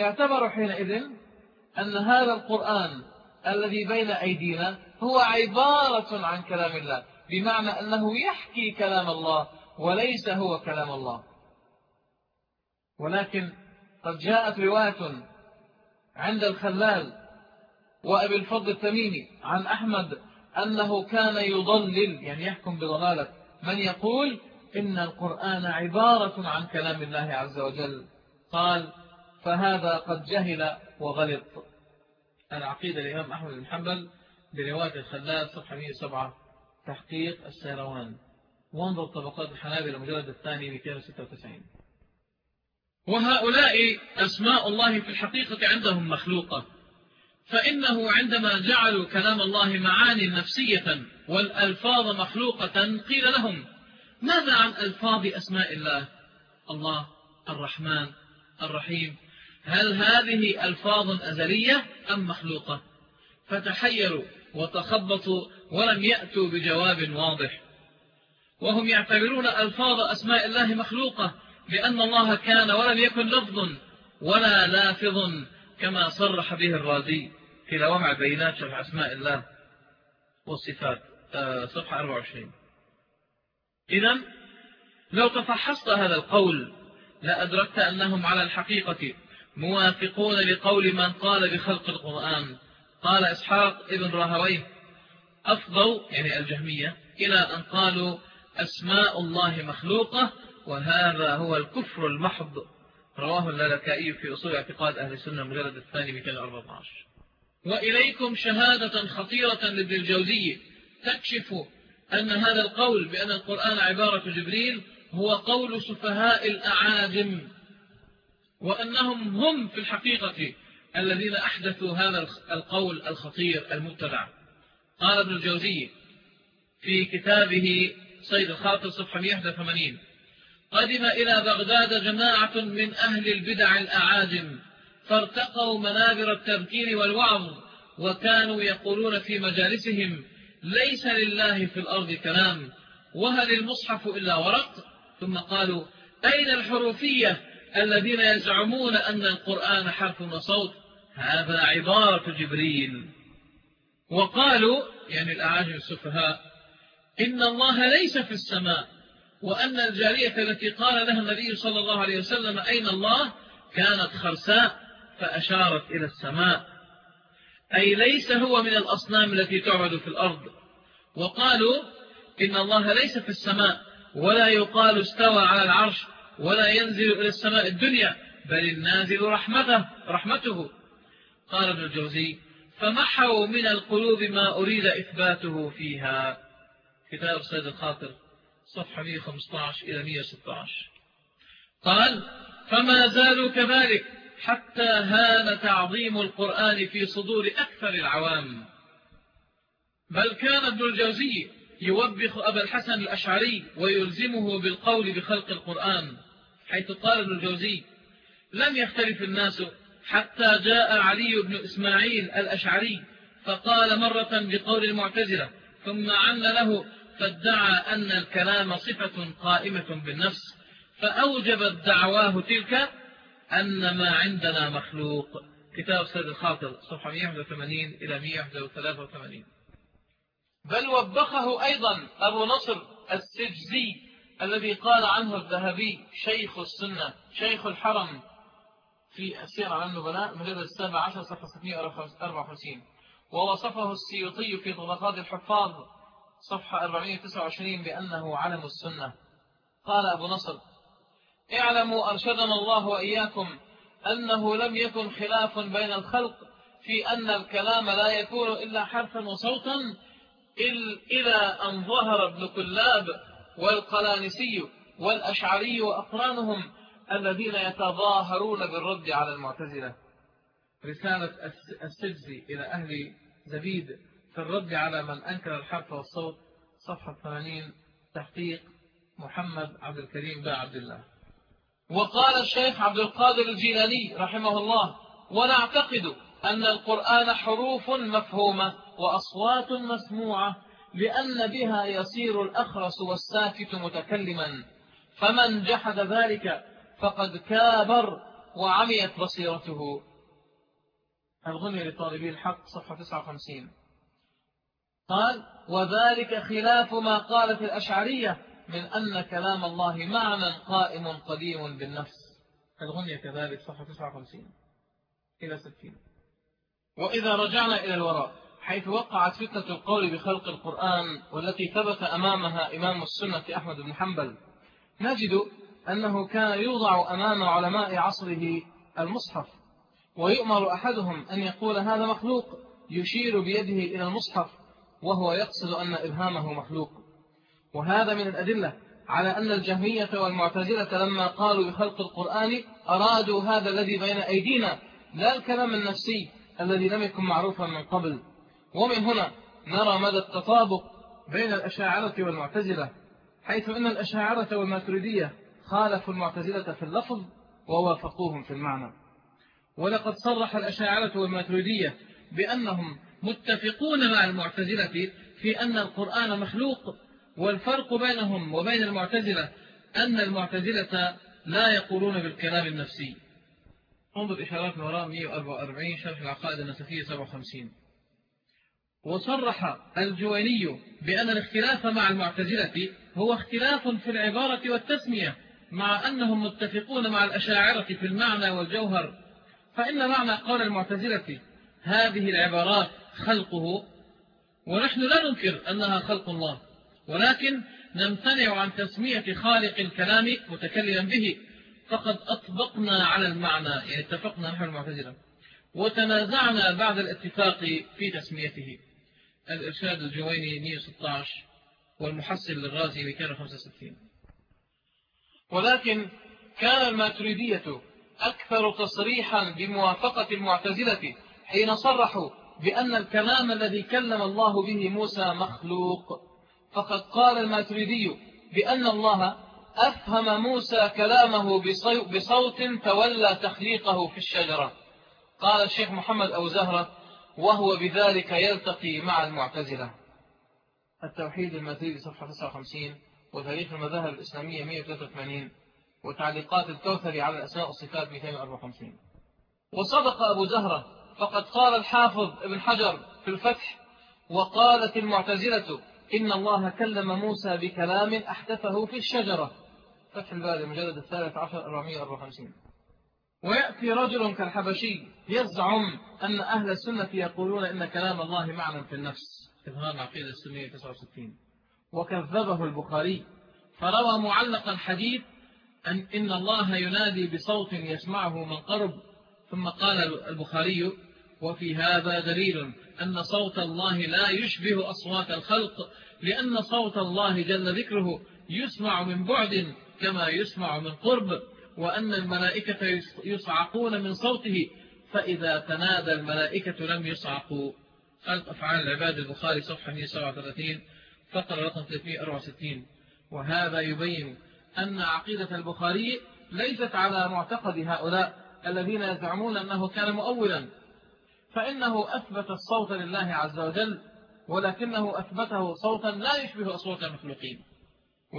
اعتبروا حينئذ أن هذا القرآن الذي بين أيدينا هو عبارة عن كلام الله بمعنى أنه يحكي كلام الله وليس هو كلام الله. ولكن قد جاءت رواية عند الخلال وأبي الفضل التميمي عن أحمد أنه كان يضلل يعني يحكم بضلالة من يقول إن القرآن عبارة عن كلام الله عز وجل. قال فهذا قد جهل وغلط. العقيدة الإمام أحمد بن حنبل برواية الخلال صفحة 107 تحقيق السيروان. وانظر طبقات الحنابل المجلد الثاني 296 وهؤلاء أسماء الله في الحقيقة عندهم مخلوقة. فإنه عندما جعلوا كلام الله معاني نفسية والألفاظ مخلوقة قيل لهم ماذا عن ألفاظ أسماء الله؟ الله الرحمن الرحيم هل هذه ألفاظ أزلية أم مخلوقة؟ فتحيروا وتخبطوا ولم يأتوا بجواب واضح. وهم يعتبرون ألفاظ أسماء الله مخلوقة لأن الله كان ولم يكن لفظ ولا لافظ كما صرح به الرازي في لوامع بينات شرح أسماء الله والصفات. آه، صفحة 24 إذا لو تفحصت هذا القول لأدركت أنهم على الحقيقة موافقون لقول من قال بخلق القرآن. قال إسحاق ابن راهويه أفضوا يعني الجهمية إلى أن قالوا أسماء الله مخلوقة وهذا هو الكفر المحض. رواه اللالكائي في أصول اعتقاد أهل السنة المجلد الثاني 214 وإليكم شهادة خطيرة لابن الجوزي. تكشف أن هذا القول بأن القرآن عبارة جبريل هو قول سفهاء الأعاجم. وأنهم هم في الحقيقة الذين أحدثوا هذا القول الخطير المبتدع قال ابن الجوزي في كتابه صيد الخاطر صفحة 181 قدم إلى بغداد جماعة من أهل البدع الأعاجم فارتقوا منابر التذكير والوعظ وكانوا يقولون في مجالسهم ليس لله في الأرض كلام وهل المصحف إلا ورق ثم قالوا أين الحروفية الذين يزعمون أن القرآن حرف وصوت هذا عبارة جبريل. وقالوا يعني الأعاجم السفهاء إن الله ليس في السماء وأن الجارية التي قال لها النبي صلى الله عليه وسلم أين الله؟ كانت خرساء فأشارت إلى السماء. أي ليس هو من الأصنام التي تعبد في الأرض. وقالوا إن الله ليس في السماء ولا يقال استوى على العرش ولا ينزل إلى السماء الدنيا بل النازل رحمته, رحمته. قال ابن الجوزي فمحوا من القلوب ما أريد إثباته فيها. كتاب سيد الخاطر صفحة 115 إلى 116 قال فما زالوا كذلك حتى هان تعظيم القرآن في صدور أكثر العوام. بل كان ابن الجوزي يوبخ أبا الحسن الأشعري ويلزمه بالقول بخلق القرآن. حيث قال ابن الجوزي لم يختلف الناس حتى جاء علي بن إسماعيل الأشعري فقال مرة بقول المعتزلة ثم عن له فادعى أن الكلام صفة قائمة بالنفس فأوجبت دعواه تلك أن ما عندنا مخلوق. كتاب سيد الخاطر صفحة 181 إلى 183 بل وبخه أيضا أبو نصر السجزي الذي قال عنه الذهبي شيخ السنة شيخ الحرم في السير على النبلاء مجلد السابع عشر صفحة 654 ووصفه السيوطي في طبقات الحفاظ صفحة 429 بأنه علم السنة. قال أبو نصر اعلموا أرشدنا الله وإياكم أنه لم يكن خلاف بين الخلق في أن الكلام لا يكون إلا حرفا وصوتا إلى أن ظهر ابن كلاب والقلانسي والأشعري وأقرانهم الذين يتظاهرون بالرد على المعتزلة. رسالة السجزي إلى أهل زبيد في الرد على من أنكر الحرف والصوت. صفحة 80 تحقيق محمد عبد الكريم با عبد الله. وقال الشيخ عبد القادر الجيلاني رحمه الله ونعتقد أن القرآن حروف مفهومة وأصوات مسموعة لأن بها يصير الأخرس والساكت متكلما. فمن جحد ذلك فقد كابر وعميت بصيرته. الغنية لطالبي الحق صفحة 59 قال وذلك خلاف ما قالت الأشعرية من أن كلام الله معنى قائم قديم بالنفس. الغنية كذلك صفحة 59 إلى 60 وإذا رجعنا إلى الوراء حيث وقعت فتنة القول بخلق القرآن والتي ثبت أمامها إمام السنة أحمد بن حنبل. نجد أنه كان يوضع أمام علماء عصره المصحف ويؤمر أحدهم أن يقول هذا مخلوق يشير بيده إلى المصحف وهو يقصد أن إبهامه مخلوق. وهذا من الأدلة على أن الجهمية والمعتزلة لما قالوا بخلق القرآن أرادوا هذا الذي بين أيدينا لا الكلام النفسي الذي لم يكن معروفا من قبل. ومن هنا نرى مدى التطابق بين الأشاعرة والمعتزلة حيث أن الأشاعرة والماتريدية خالفوا المعتزلة في اللفظ ووافقوهم في المعنى. ولقد صرح الأشاعرة والماتريدية بأنهم متفقون مع المعتزلة في أن القرآن مخلوق والفرق بينهم وبين المعتزلة أن المعتزلة لا يقولون بالكلام النفسي. انظر إشارات وراء 144 شرح العقائد النسفية 57 وصرح الجويني بأن الاختلاف مع المعتزلة هو اختلاف في العبارة والتسمية مع أنهم متفقون مع الأشاعرة في المعنى والجوهر. فإن معنى قول المعتزلة هذه العبارات خلقه ونحن لا ننكر أنها خلق الله ولكن نمتنع عن تسمية خالق الكلام متكلما به. فقد أطبقنا على المعنى يعني اتفقنا نحن المعتزلة وتنازعنا بعد الاتفاق في تسميته. الإرشاد الجويني 116 والمحصل للرازي 265 ولكن كان الماتريدية أكثر تصريحا بموافقة المعتزلة حين صرحوا بأن الكلام الذي كلم الله به موسى مخلوق. فقد قال الماتريدي بأن الله أفهم موسى كلامه بصوت تولى تخليقه في الشجرة. قال الشيخ محمد أو زهرة وهو بذلك يلتقي مع المعتزلة. التوحيد الماتريدي صفحة 59 وتاريخ المذاهب الإسلامية 183 وتعليقات الكوثري على الأسماء والصفات 254 وصدق أبو زهرة فقد قال الحافظ ابن حجر في الفتح وقالت المعتزلة إن الله كلم موسى بكلام أحدثه في الشجرة. فتح الباري مجلد الثالث عشر 454 ويأتي رجل كالحبشي يزعم أن أهل السنة يقولون إن كلام الله معنى في النفس. إظهار عقيدة السنية 69 وكذبه البخاري. فروى معلقا حديث أن إن الله ينادي بصوت يسمعه من قرب. ثم قال البخاري وفي هذا دليل أن صوت الله لا يشبه أصوات الخلق لأن صوت الله جل ذكره يسمع من بعد كما يسمع من قرب. وأن الملائكة يصعقون من صوته فإذا تنادى الملائكة لم يصعقوا. خلق أفعال العباد البخاري صفحة 137 فقرة رقم 364 وهذا يبين أن عقيدة البخاري ليست على معتقد هؤلاء الذين يزعمون أنه كان مؤولا. فإنه أثبت الصوت لله عز وجل ولكنه أثبته صوتا لا يشبه أصوات المخلوقين.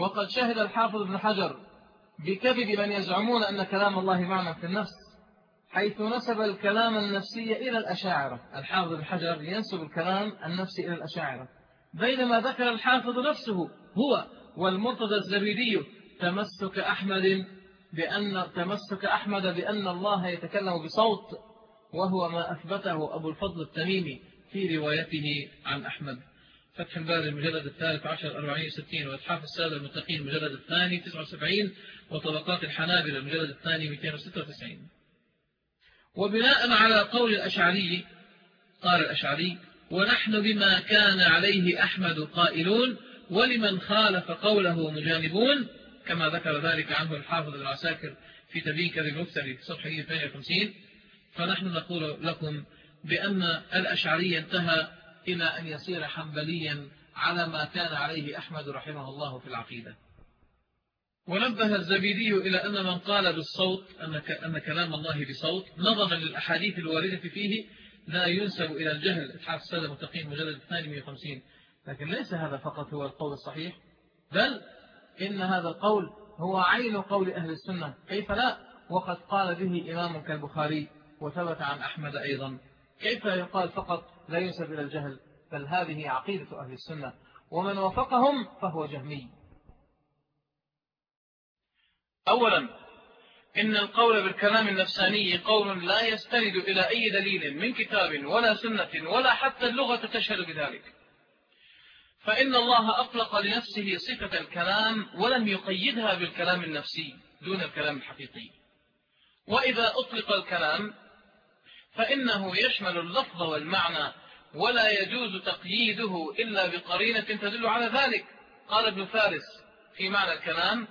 وقد شهد الحافظ ابن حجر بكذب من يزعمون أن كلام الله معنى في النفس حيث نسب الكلام النفسي إلى الأشاعرة. الحافظ ابن حجر ينسب الكلام النفسي إلى الأشاعرة. بينما ذكر الحافظ نفسه هو والمرتضى الزبيدي تمسك أحمد بأن تمسك أحمد بأن الله يتكلم بصوت وهو ما أثبته أبو الفضل التميمي في روايته عن أحمد. فتح الباري المجلد الثالث عشر أربعين ستين وإتحاف السادة المتقين المجلد الثاني تسعة وسبعين وطبقات الحنابل المجلد الثاني 296 وبناء على قول الأشعري قال الأشعري ونحن بما كان عليه أحمد قائلون ولمن خالف قوله مجانبون كما ذكر ذلك عنه الحافظ العساكر في تبين كذب المفتري في صفحة 52 فنحن نقول لكم بأن الأشعري انتهى إلى أن يصير حنبليا على ما كان عليه أحمد رحمه الله في العقيدة. ونبه الزبيدي إلى أن من قال بالصوت أن كلام الله بصوت نظرا للأحاديث الواردة فيه لا ينسب إلى الجهل. إتحاف السادة المتقين مجلد 52 لكن ليس هذا فقط هو القول الصحيح بل إن هذا القول هو عين قول أهل السنة. كيف لا؟ وقد قال به إمام كالبخاري وثبت عن أحمد أيضا. كيف يقال فقط لا ينسب إلى الجهل؟ بل هذه عقيدة أهل السنة. ومن وفقهم فهو جهمي. أولا إن القول بالكلام النفساني قول لا يستند إلى أي دليل من كتاب ولا سنة ولا حتى اللغة تشهد بذلك. فإن الله أطلق لنفسه صفة الكلام ولم يقيدها بالكلام النفسي دون الكلام الحقيقي. وإذا أطلق الكلام فإنه يشمل اللفظ والمعنى ولا يجوز تقييده إلا بقرينة تدل على ذلك. قال ابن فارس في معنى الكلام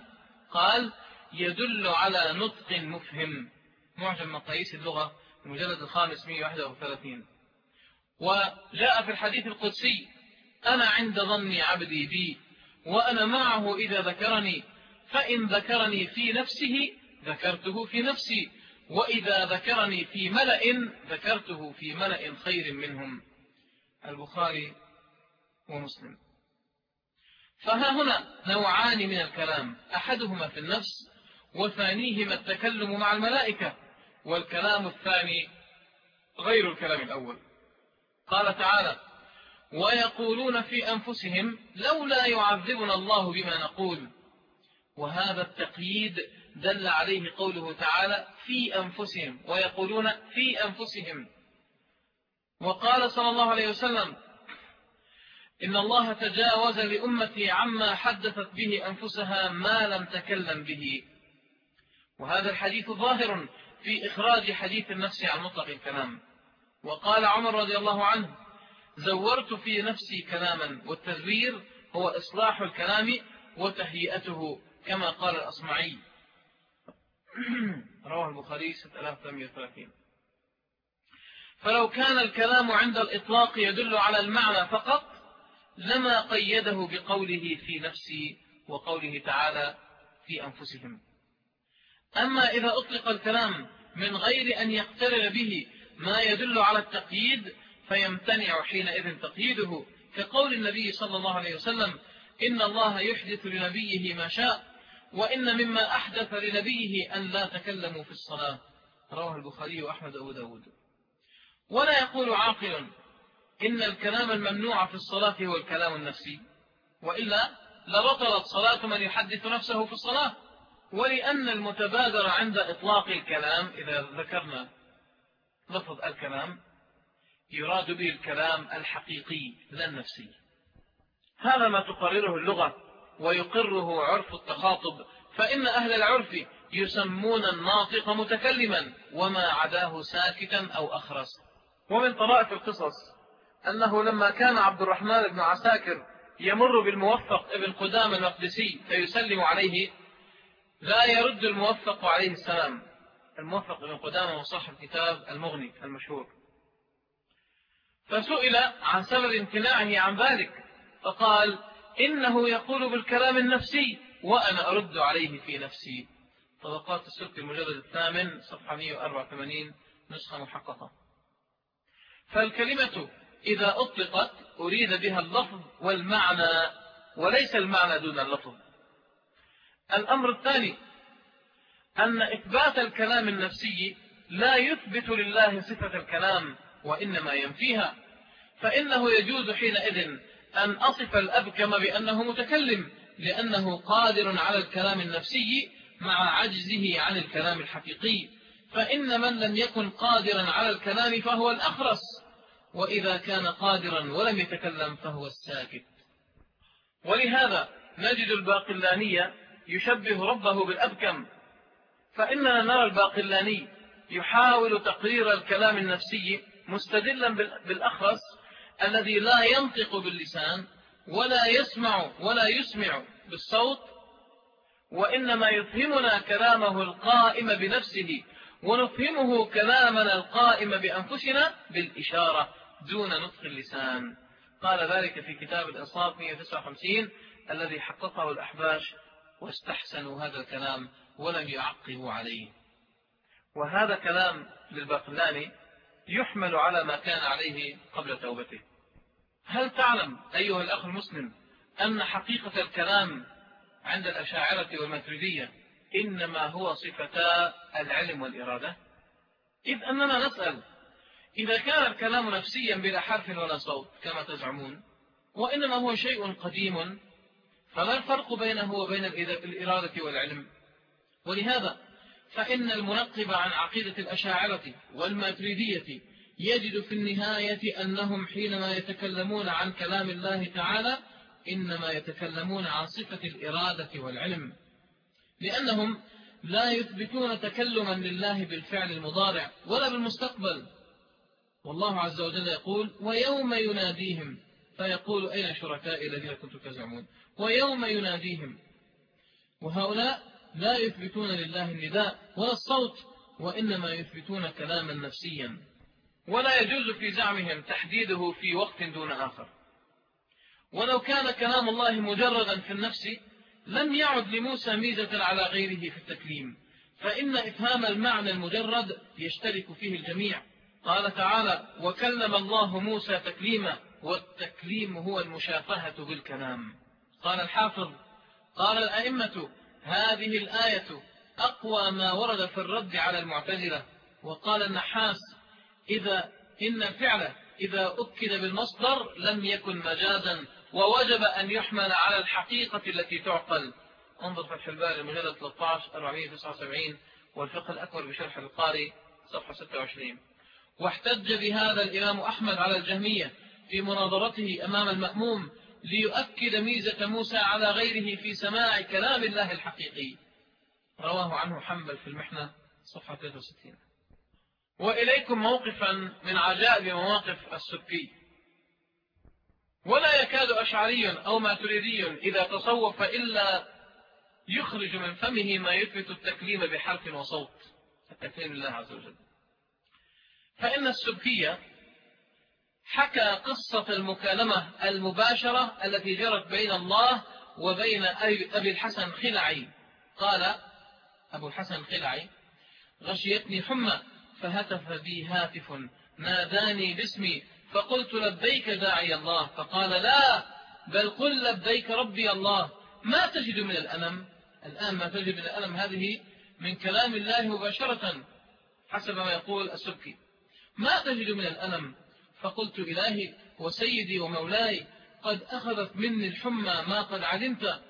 قال يدل على نطق مفهم. معجم مقاييس اللغة المجلد الخامس 131 وجاء في الحديث القدسي أنا عند ظن عبدي بي وأنا معه إذا ذكرني فإن ذكرني في نفسه ذكرته في نفسي وإذا ذكرني في ملأ ذكرته في ملأ خير منهم. البخاري ومسلم. فها هنا نوعان من الكلام. أحدهما في النفس وثانيهما التكلم مع الملائكة والكلام الثاني غير الكلام الأول. قال تعالى ويقولون في أنفسهم لولا يعذبنا الله بما نقول. وهذا التقييد دل عليه قوله تعالى في أنفسهم. ويقولون في أنفسهم. وقال صلى الله عليه وسلم إن الله تجاوز لأمتي عما حدثت به أنفسها ما لم تكلم به. وهذا الحديث ظاهر في إخراج حديث النفس عن مطلق الكلام. وقال عمر رضي الله عنه زورت في نفسي كلاما والتزوير هو إصلاح الكلام وتهيئته كما قال الأصمعي. رواه البخاري 6830 فلو كان الكلام عند الإطلاق يدل على المعنى فقط لما قيده بقوله في نفسي وقوله تعالى في أنفسهم. أما إذا أطلق الكلام من غير أن يقترن به ما يدل على التقييد فيمتنع حينئذ تقييده. كقول النبي صلى الله عليه وسلم إن الله يحدث لنبيه ما شاء وإن مما أحدث لنبيه أن لا تكلموا في الصلاة. رواه البخاري وأحمد أبو داود. ولا يقول عاقل إن الكلام الممنوع في الصلاة هو الكلام النفسي وإلا لبطلت صلاة من يحدث نفسه في الصلاة. ولأن المتبادر عند إطلاق الكلام إذا ذكرنا لفظ الكلام يراد به الكلام الحقيقي لا النفسي. هذا ما تقرره اللغة ويقره عرف التخاطب فإن أهل العرف يسمون الناطق متكلما وما عداه ساكتا أو أخرس. ومن طرائف القصص أنه لما كان عبد الرحمن بن عساكر يمر بالموفق ابن قدام المقدسي فيسلم عليه لا يرد الموفق عليه السلام. الموفق ابن قدامة وصاحب كتاب المغني المشهور. فسئل عن سبب امتناعه عن ذلك فقال إنه يقول بالكلام النفسي وأنا أرد عليه في نفسي. طبقات السلك المجلد الثامن صفحة 184 نسخة محققة. فالكلمة إذا أطلقت أريد بها اللفظ والمعنى وليس المعنى دون اللفظ. الأمر الثاني أن إثبات الكلام النفسي لا يثبت لله صفة الكلام وإنما ينفيها فإنه يجوز حينئذ أن أصف الأبكم بأنه متكلم لأنه قادر على الكلام النفسي مع عجزه عن الكلام الحقيقي فإن من لم يكن قادرا على الكلام فهو الأخرس وإذا كان قادرا ولم يتكلم فهو الساكت. ولهذا نجد الباقلانية يشبه ربه بالأبكم فإننا نرى الباقلاني يحاول تقرير الكلام النفسي مستدلا بالأخرس الذي لا ينطق باللسان ولا يسمع ولا يسمع بالصوت وإنما يفهمنا كلامه القائم بنفسه ونفهمه كلامنا القائم بأنفسنا بالإشارة دون نطق اللسان. قال ذلك في كتاب الإنصاف 159 الذي حققه الأحباش واستحسنوا هذا الكلام ولم يعقبوا عليه. وهذا كلام للبقلاني يحمل على ما كان عليه قبل توبته. هل تعلم أيها الأخ المسلم أن حقيقة الكلام عند الأشاعرة والماتريدية إنما هو صفتا العلم والإرادة؟ إذ أننا نسأل إذا كان الكلام نفسيا بلا حرف ولا صوت كما تزعمون وإنما هو شيء قديم فما الفرق بينه وبين الإرادة والعلم. ولهذا فإن المنقب عن عقيدة الأشاعرة والماتريدية يجد في النهاية أنهم حينما يتكلمون عن كلام الله تعالى إنما يتكلمون عن صفة الإرادة والعلم. لأنهم لا يثبتون تكلما لله بالفعل المضارع ولا بالمستقبل. والله عز وجل يقول ويوم يناديهم فيقول أين شركائي الذين كنتم تزعمون؟ ويوم يناديهم. وهؤلاء لا يثبتون لله النداء ولا الصوت وإنما يثبتون كلاما نفسيا. ولا يجوز في زعمهم تحديده في وقت دون آخر. ولو كان كلام الله مجردا في النفس لم يعد لموسى ميزة على غيره في التكليم. فإن إفهام المعنى المجرد يشترك فيه الجميع. قال تعالى وكلم الله موسى تكليما. والتكليم هو المشافهة بالكلام. قال الحافظ قال الأئمة هذه الآية أقوى ما ورد في الرد على المعتزلة. وقال النحاس إذا إن الفعل إذا أكد بالمصدر لم يكن مجازا ووجب أن يحمل على الحقيقة التي تعقل. انظر فتح الباري المجلد 13 479 والفقه الأكبر بشرح القاري صفحة 26 واحتج بهذا الإمام أحمد على الجهمية في مناظرته أمام المأموم ليؤكد ميزة موسى على غيره في سماع كلام الله الحقيقي. رواه عنه حنبل في المحنة صفحة 63 وإليكم موقفا من عجائب مواقف السبكي. ولا يكاد أشعري أو ماتريدي إذا تصوف إلا يخرج من فمه ما يثبت التكليم بحرف وصوت. التكليم لله عز وجل. فإن السبكية حكى قصة المكالمة المباشرة التي جرت بين الله وبين أبي الحسن خلعي. قال أبو الحسن خلعي غشيتني حمى فهتف بي هاتف ناداني باسمي فقلت لبيك داعي الله فقال لا بل قل لبيك ربي الله ما تجد من الألم الآن ما تجد من الألم هذه من كلام الله مباشرة. حسب ما يقول السبكي. ما تجد من الألم فقلت إلهي وسيدي ومولاي قد أخذت مني الحمى ما قد علمت.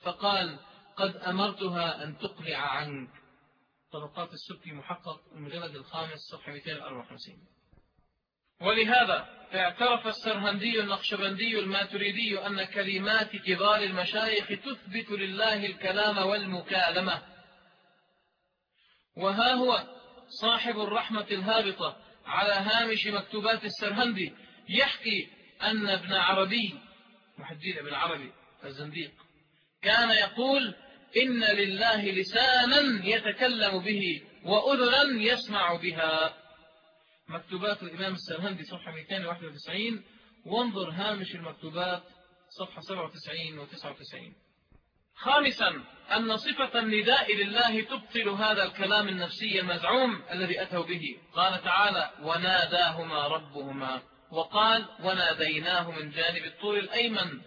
فقال قد أمرتها أن تقلع عنك. طبقات السبكي محقق المجلد الخامس صفحة 254 ولهذا اعترف السرهندي النقشبندي الماتريدي أن كلمات كبار المشايخ تثبت لله الكلام والمكالمة. وها هو صاحب الرحمة الهابطة على هامش مكتوبات السرهندي يحكي أن ابن عربي محدين ابن عربي الزنديق كان يقول إن لله لسانا يتكلم به وأذنا يسمع بها. مكتوبات الإمام السرهندي صفحة 291 وانظر هامش المكتوبات صفحة 97 و 99 خامسا أن صفة النداء لله تبطل هذا الكلام النفسي المزعوم الذي أتوا به. قال تعالى وناداهما ربهما وقال وناديناه من جانب الطول الأيمن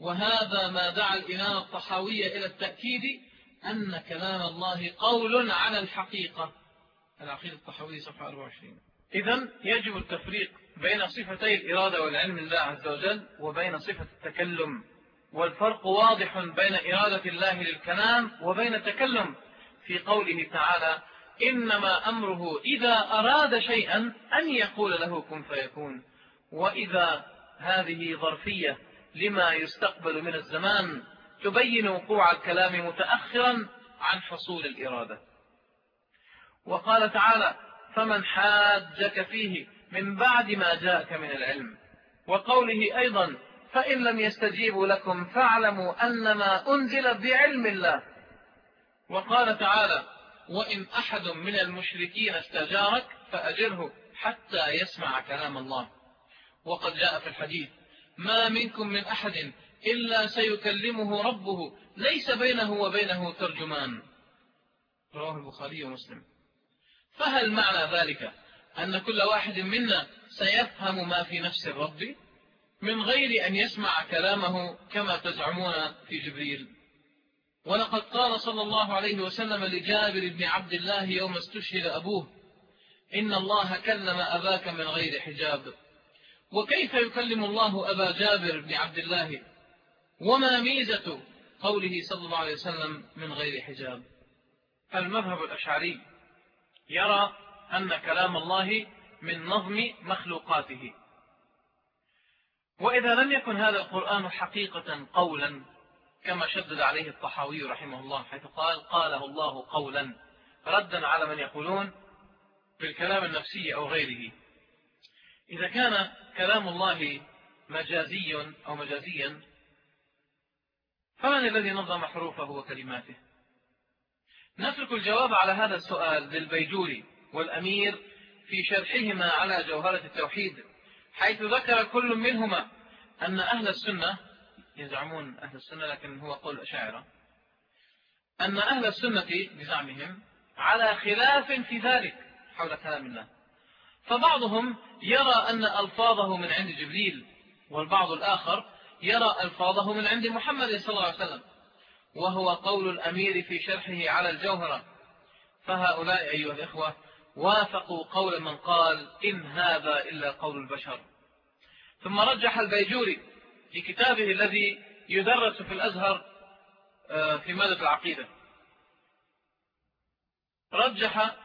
وهذا ما دعا الإمام الطحاوي إلى التأكيد أن كلام الله قول على الحقيقة. العقيدة الطحاوية صفحة 24 إذا يجب التفريق بين صفتي الإرادة والعلم الله عز وجل وبين صفة التكلم. والفرق واضح بين إرادة الله للكلام وبين التكلم في قوله تعالى إنما أمره إذا أراد شيئا أن يقول له كن فيكون. وإذا هذه ظرفية لما يستقبل من الزمان تبين وقوع الكلام متأخرا عن حصول الإرادة. وقال تعالى فمن حاجك فيه من بعد ما جاءك من العلم. وقوله أيضا فإن لم يستجيبوا لكم فاعلموا أنما أنزل بعلم الله. وقال تعالى وإن أحد من المشركين استجارك فأجره حتى يسمع كلام الله. وقد جاء في الحديث ما منكم من أحد إلا سيكلمه ربه ليس بينه وبينه ترجمان. رواه البخاري ومسلم. فهل معنى ذلك أن كل واحد منا سيفهم ما في نفس الرب؟ من غير أن يسمع كلامه كما تزعمون في جبريل. ولقد قال صلى الله عليه وسلم لجابر بن عبد الله يوم استشهد أبوه إن الله كلم أباك من غير حجاب. وكيف يكلم الله أبا جابر بن عبد الله؟ وما ميزة قوله صلى الله عليه وسلم من غير حجاب؟ المذهب الأشعري يرى أن كلام الله من نظم مخلوقاته. وإذا لم يكن هذا القرآن حقيقة قولا كما شدد عليه الطحاوي رحمه الله حيث قال قاله الله قولا ردا على من يقولون بالكلام النفسي أو غيره. إذا كان كلام الله مجازي أو مجازيا فمن الذي نظم حروفه وكلماته؟ نترك الجواب على هذا السؤال للبيجوري والأمير في شرحهما على جوهرة التوحيد. حيث ذكر كل منهما أن أهل السنة يزعمون أهل السنة لكن هو قول أشاعرة أن أهل السنة بزعمهم على خلاف في ذلك حول كلام الله. فبعضهم يرى أن ألفاظه من عند جبريل والبعض الآخر يرى ألفاظه من عند محمد صلى الله عليه وسلم وهو قول الأمير في شرحه على الجوهرة. فهؤلاء أيها الإخوة وافقوا قول من قال إن هذا إلا قول البشر. ثم رجح البيجوري في كتابه الذي يدرس في الأزهر آه، في مادة العقيدة. رجح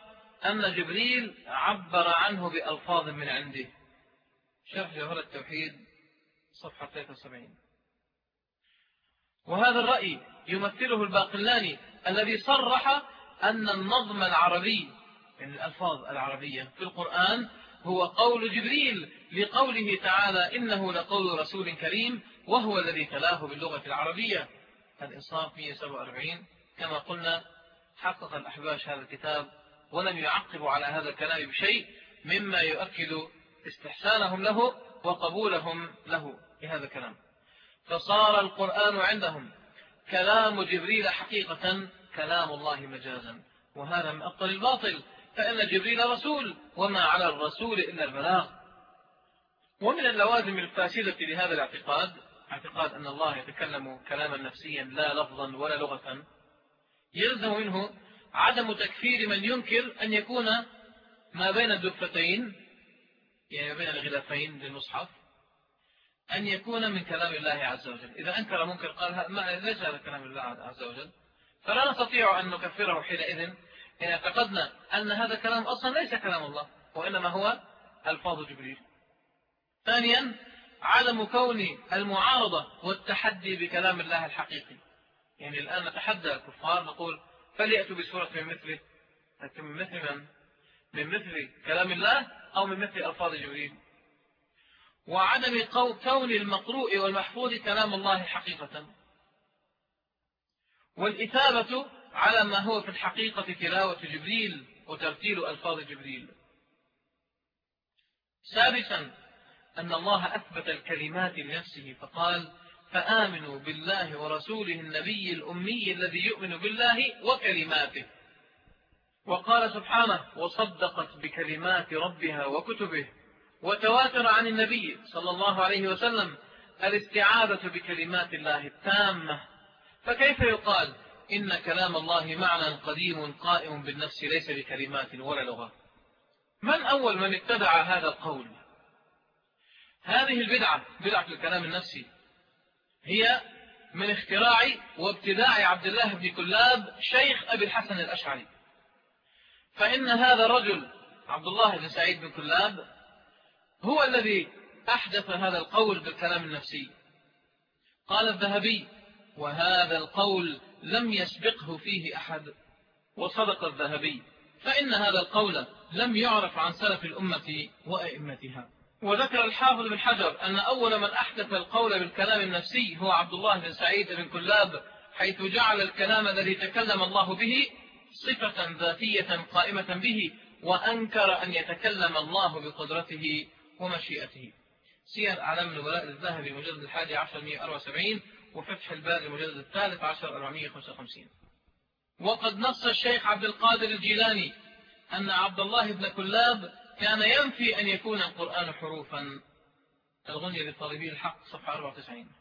أن جبريل عبر عنه بألفاظ من عنده. شرح جوهر التوحيد صفحة 73 وهذا الرأي يمثله الباقلاني الذي صرح أن النظم العربي يعني الألفاظ العربية في القرآن هو قول جبريل لقوله تعالى إنه لقول رسول كريم وهو الذي تلاه باللغة العربية. الإنصاف 147 كما قلنا حقق الأحباش هذا الكتاب ولم يعقبوا على هذا الكلام بشيء مما يؤكد استحسانهم له وقبولهم له بهذا الكلام. فصار القرآن عندهم كلام جبريل حقيقة كلام الله مجازا. وهذا من أبطل الباطل. فإن جبريل رسول وما على الرسول إلا البلاغ. ومن اللوازم الفاسدة لهذا الاعتقاد اعتقاد أن الله يتكلم كلاما نفسيا لا لفظا ولا لغة يلزم منه عدم تكفير من ينكر أن يكون ما بين الدفتين يعني بين الغلافين للمصحف أن يكون من كلام الله عز وجل. إذا أنكر منكر قال ما ليس هذا كلام الله عز وجل. فلا نستطيع أن نكفره حينئذ. إن اعتقدنا أن هذا كلام أصلا ليس كلام الله وإنما هو ألفاظ جبريل. ثانيا عدم كون المعارضة والتحدي بكلام الله الحقيقي. يعني الآن نتحدى الكفار نقول فليأتوا بسورة من مثله لكن من مثل من؟ من مثل كلام الله أو من مثل ألفاظ جبريل؟ وعدم كون المقروء والمحفوظ كلام الله حقيقة. والإثابة على ما هو في الحقيقة تلاوة جبريل وترتيل ألفاظ جبريل. سادسا أن الله أثبت الكلمات لنفسه فقال فآمنوا بالله ورسوله النبي الأمي الذي يؤمن بالله وكلماته. وقال سبحانه وصدقت بكلمات ربها وكتبه وتواتر عن النبي صلى الله عليه وسلم الاستعاذة بكلمات الله التامة. فكيف يقال إن كلام الله معنى قديم قائم بالنفس ليس بكلمات ولا لغة. من أول من ابتدع هذا القول؟ هذه البدعة بدعة الكلام النفسي هي من اختراع وابتداع عبد الله بن كلاب شيخ أبي الحسن الأشعري. فإن هذا الرجل عبد الله بن سعيد بن كلاب هو الذي أحدث هذا القول بالكلام النفسي. قال الذهبي وهذا القول لم يسبقه فيه أحد. وصدق الذهبي. فإن هذا القول لم يعرف عن سلف الأمة وأئمتها. وذكر الحافظ بن حجر أن أول من أحدث القول بالكلام النفسي هو عبد الله بن سعيد بن كلاب حيث جعل الكلام الذي تكلم الله به صفة ذاتية قائمة به وأنكر أن يتكلم الله بقدرته ومشيئته. سير أعلام النبلاء الذهبي مجلد الحادي عشر 174 وفتح الباري مجلد الثالث عشر 455 وقد نص الشيخ عبد القادر الجيلاني أن عبد الله بن كلاب كان ينفي أن يكون القرآن حروفا. الغنية للطالبين الحق صفحة 94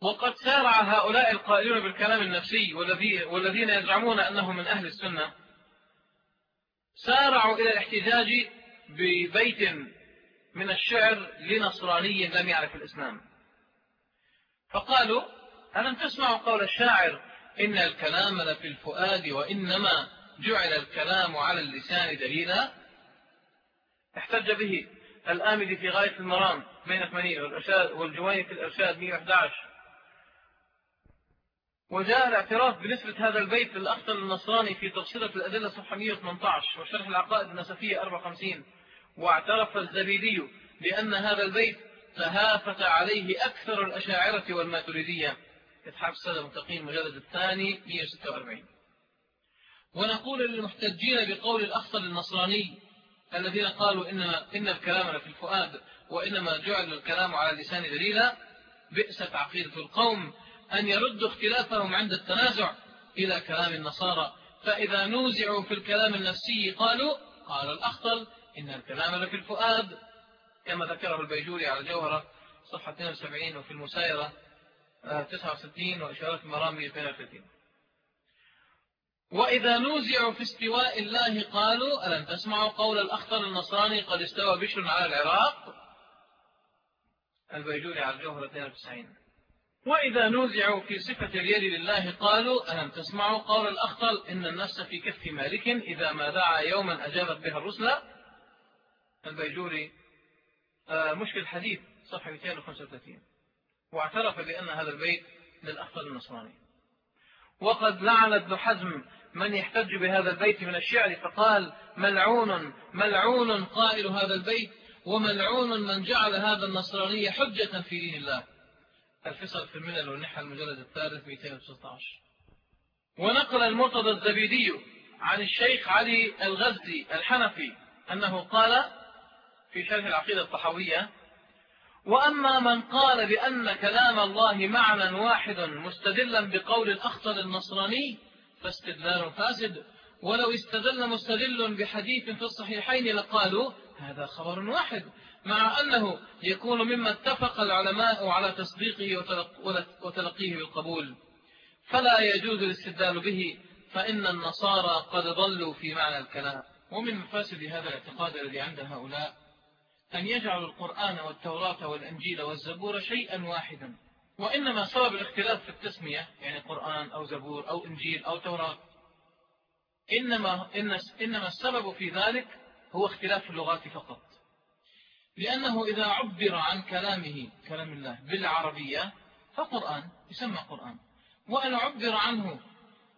وقد سارع هؤلاء القائلون بالكلام النفسي والذين يزعمون أنهم من أهل السنة. سارعوا إلى الاحتجاج ببيت من الشعر لنصراني لم يعرف الإسلام. فقالوا ألم تسمعوا قول الشاعر إن الكلام لفي الفؤاد وإنما جعل الكلام على اللسان دليلا؟ احتج به الآمدي في غاية المرام بين 80 والأرشاد والجواني في الإرشاد 111 وجاء الاعتراف بنسبة هذا البيت للأخطر النصراني في تفصيلة الأدلة صفحة 118 وشرح العقائد النسفية 54 واعترف الزبيدي بأن هذا البيت تهافت عليه أكثر الأشاعرة والماتريدية. إتحاف السادة المتقين مجلد الثاني 146 ونقول للمحتجين بقول الأخطر النصراني الذين قالوا إنما إن الكلام في الفؤاد وإنما جعل الكلام على اللسان دليلا بئست عقيدة القوم أن يردوا اختلافهم عند التنازع إلى كلام النصارى. فإذا نوزعوا في الكلام النفسي قالوا قال الأخطل إن الكلام لفي الفؤاد. كما ذكره البيجوري على الجوهرة صفحة 72 وفي المسايرة 69 آه، وإشارات المرامي 32 وإذا نوزعوا في استواء الله قالوا ألم تسمعوا قول الأخطل النصراني قد استوى بشر على العراق؟ البيجوري على الجوهرة 92 وإذا نوزعوا في صفة اليد لله قالوا ألم تسمعوا قول الأخطل إن النفس في كف مالك إذا ما دعا يوما أجابت بها الرسل البيجوري مشكل حديث صفحة 235 واعترف بأن هذا البيت للأخطل النصراني. وقد لعن ابن حزم من يحتج بهذا البيت من الشعر فقال ملعون ملعون قائل هذا البيت وملعون من جعل هذا النصراني حجة في دين الله. الفصل في الملل والنحى المجلد الثالث 216 ونقل المرتضى الزبيدي عن الشيخ علي الغزي الحنفي أنه قال في شرح العقيدة الطحوية وأما من قال بأن كلام الله معنى واحد مستدلا بقول الأخطر النصراني فاستدلال فاسد. ولو استدل مستدل بحديث في الصحيحين لقالوا هذا خبر واحد مع أنه يكون مما اتفق العلماء على تصديقه وتلقيه بالقبول. فلا يجوز الاستدلال به فإن النصارى قد ضلوا في معنى الكلام. ومن مفاسد هذا الاعتقاد الذي عند هؤلاء. أن يجعلوا القرآن والتوراة والأنجيل والزبور شيئا واحدا وإنما سبب الاختلاف في التسمية يعني قرآن أو زبور أو إنجيل أو توراة. إنما, إنما السبب في ذلك هو اختلاف اللغات فقط. لأنه إذا عبر عن كلامه كلام الله بالعربية فقرآن يسمى قرآن. وإن عبر عنه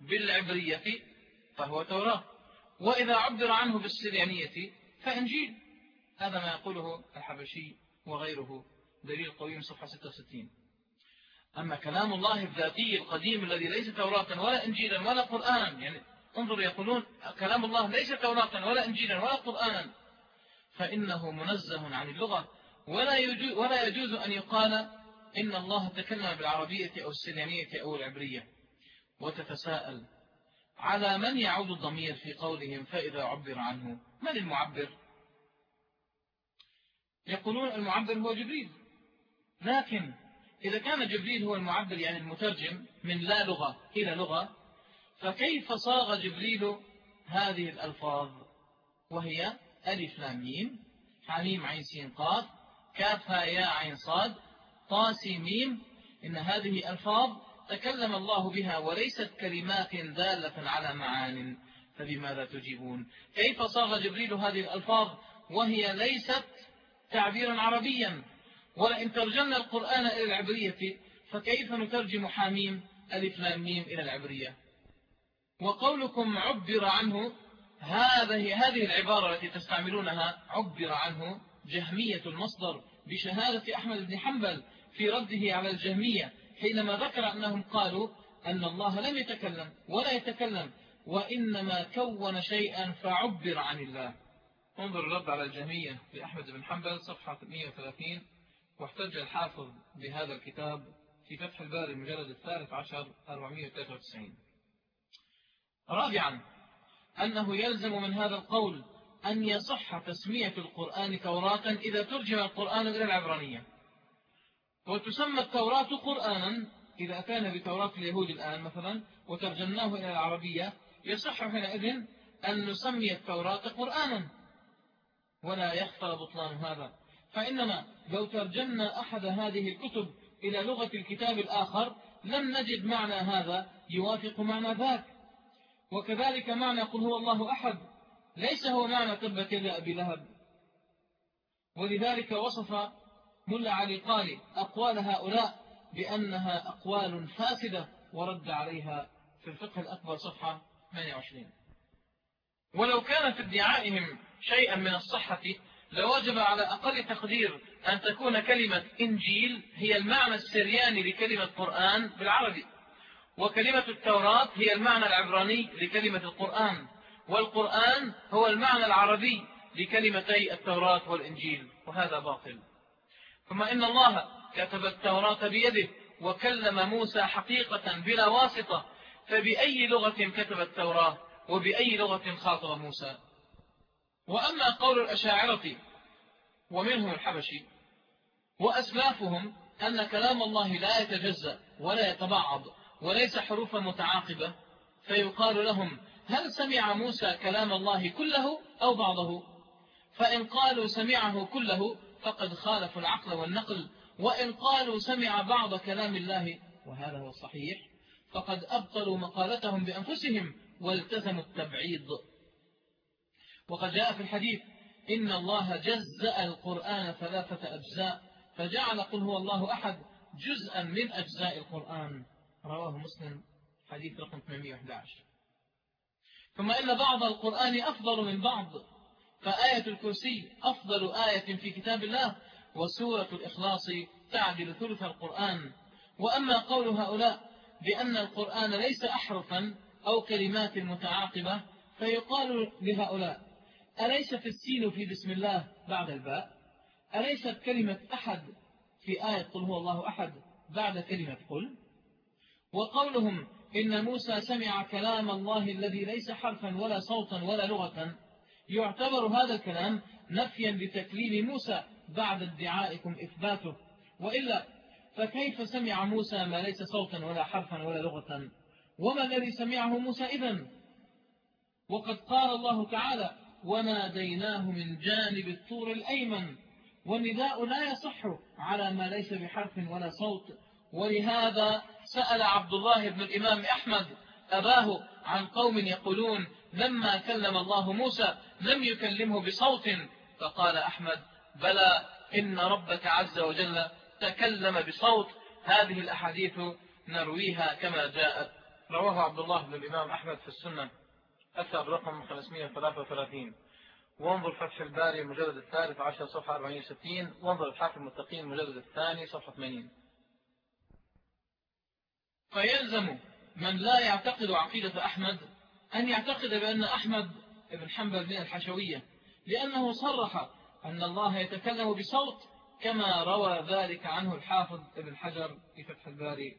بالعبرية فهو توراة. وإذا عبر عنه بالسريانية فإنجيل. هذا ما يقوله الحبشي وغيره دليل قوي صفحة 66 أما كلام الله الذاتي القديم الذي ليس توراة ولا إنجيلا ولا قرآنا يعني انظر يقولون كلام الله ليس توراة ولا إنجيلا ولا قرآنا فإنه منزه عن اللغة ولا يجوز, ولا يجوز أن يقال إن الله تكلم بالعربية أو السليانية أو العبرية. وتتساءل على من يعود الضمير في قولهم فإذا عبر عنه؟ من المعبر؟ يقولون المعبر هو جبريل. لكن إذا كان جبريل هو المعبر يعني المترجم من لا لغة إلى لغة فكيف صاغ جبريل هذه الألفاظ؟ وهي ألف لامين حميم عين سين قاف كاف يا عين صاد طاسي ميم. إن هذه ألفاظ تكلم الله بها وليست كلمات دالة على معان. فبماذا تجيبون؟ كيف صاغ جبريل هذه الألفاظ؟ وهي ليست تعبيرا عربيا. ولئن ترجمنا القرآن إلى العبرية فكيف نترجم حاميم ألف لام ميم إلى العبرية؟ وقولكم عبر عنه هذه هذه العبارة التي تستعملونها عبر عنه جهمية المصدر بشهادة أحمد بن حنبل في رده على الجهمية حينما ذكر أنهم قالوا أن الله لم يتكلم ولا يتكلم وإنما كون شيئا فعبر عن الله. انظر الرد على الجهمية لأحمد بن حنبل صفحة 130 واحتج الحافظ بهذا الكتاب في فتح الباري المجلد الثالث عشر 493 رابعا أنه يلزم من هذا القول أن يصح تسمية القرآن توراة إذا ترجم القرآن إلى العبرانية. وتسمى التوراة قرآنا إذا أتانا بتوراة اليهود الآن مثلا وترجمناه إلى العربية يصح حينئذ أن نسمي التوراة قرآنا. ولا يخفى بطلان هذا. فإنما لو ترجمنا أحد هذه الكتب إلى لغة الكتاب الآخر لم نجد معنى هذا يوافق معنى ذاك. وكذلك معنى قل هو الله أحد ليس هو معنى تبت يد أبي لهب. ولذلك وصف ملا علي قالي أقوال هؤلاء بأنها أقوال فاسدة ورد عليها في الفقه الأكبر صفحة 28 ولو كان في ادعائهم شيئا من الصحة لوجب على أقل تقدير أن تكون كلمة إنجيل هي المعنى السرياني لكلمة قرآن بالعربي. وكلمة التوراة هي المعنى العبراني لكلمة القرآن. والقرآن هو المعنى العربي لكلمتي التوراة والإنجيل وهذا باطل. ثم إن الله كتب التوراة بيده وكلم موسى حقيقة بلا واسطة فبأي لغة كتب التوراة؟ وبأي لغة خاطب موسى. وأما قول الأشاعرة ومنهم الحبشي وأسلافهم أن كلام الله لا يتجزأ ولا يتبعض وليس حروفا متعاقبة فيقال لهم هل سمع موسى كلام الله كله أو بعضه؟ فإن قالوا سمعه كله فقد خالفوا العقل والنقل وإن قالوا سمع بعض كلام الله وهذا هو الصحيح فقد أبطلوا مقالتهم بأنفسهم والتزموا التبعيض. وقد جاء في الحديث إن الله جزأ القرآن ثلاثة أجزاء فجعل قل هو الله أحد جزءا من أجزاء القرآن. رواه مسلم حديث رقم 811 ثم إن بعض القرآن أفضل من بعض فآية الكرسي أفضل آية في كتاب الله وسورة الإخلاص تعدل ثلث القرآن. وأما قول هؤلاء بأن القرآن ليس أحرفا أو كلمات متعاقبة فيقال لهؤلاء أليست السين في بسم الله بعد الباء؟ أليست كلمة أحد في آية قل هو الله أحد بعد كلمة قل؟ وقولهم إن موسى سمع كلام الله الذي ليس حرفا ولا صوتا ولا لغة يعتبر هذا الكلام نفيا لتكليم موسى بعد ادعائكم إثباته. وإلا فكيف سمع موسى ما ليس صوتا ولا حرفا ولا لغة؟ وما الذي سمعه موسى إذن؟ وقد قال الله تعالى وناديناه من جانب الطور الأيمن والنداء لا يصح على ما ليس بحرف ولا صوت. ولهذا سأل عبد الله بن الإمام أحمد أباه عن قوم يقولون لما كلم الله موسى لم يكلمه بصوت. فقال أحمد بلى إن ربك عز وجل تكلم بصوت. هذه الأحاديث نرويها كما جاءت. رواه عبد الله بن الإمام أحمد في السنة أثر رقم 533 وانظر فتح الباري المجلد الثالث عشر صفحة 460 وانظر الحاكم المتقين المجلد الثاني صفحة 80 فيلزم من لا يعتقد عقيدة أحمد أن يعتقد بأن أحمد بن حنبل من الحشوية لأنه صرح أن الله يتكلم بصوت كما روى ذلك عنه الحافظ ابن حجر في فتح الباري.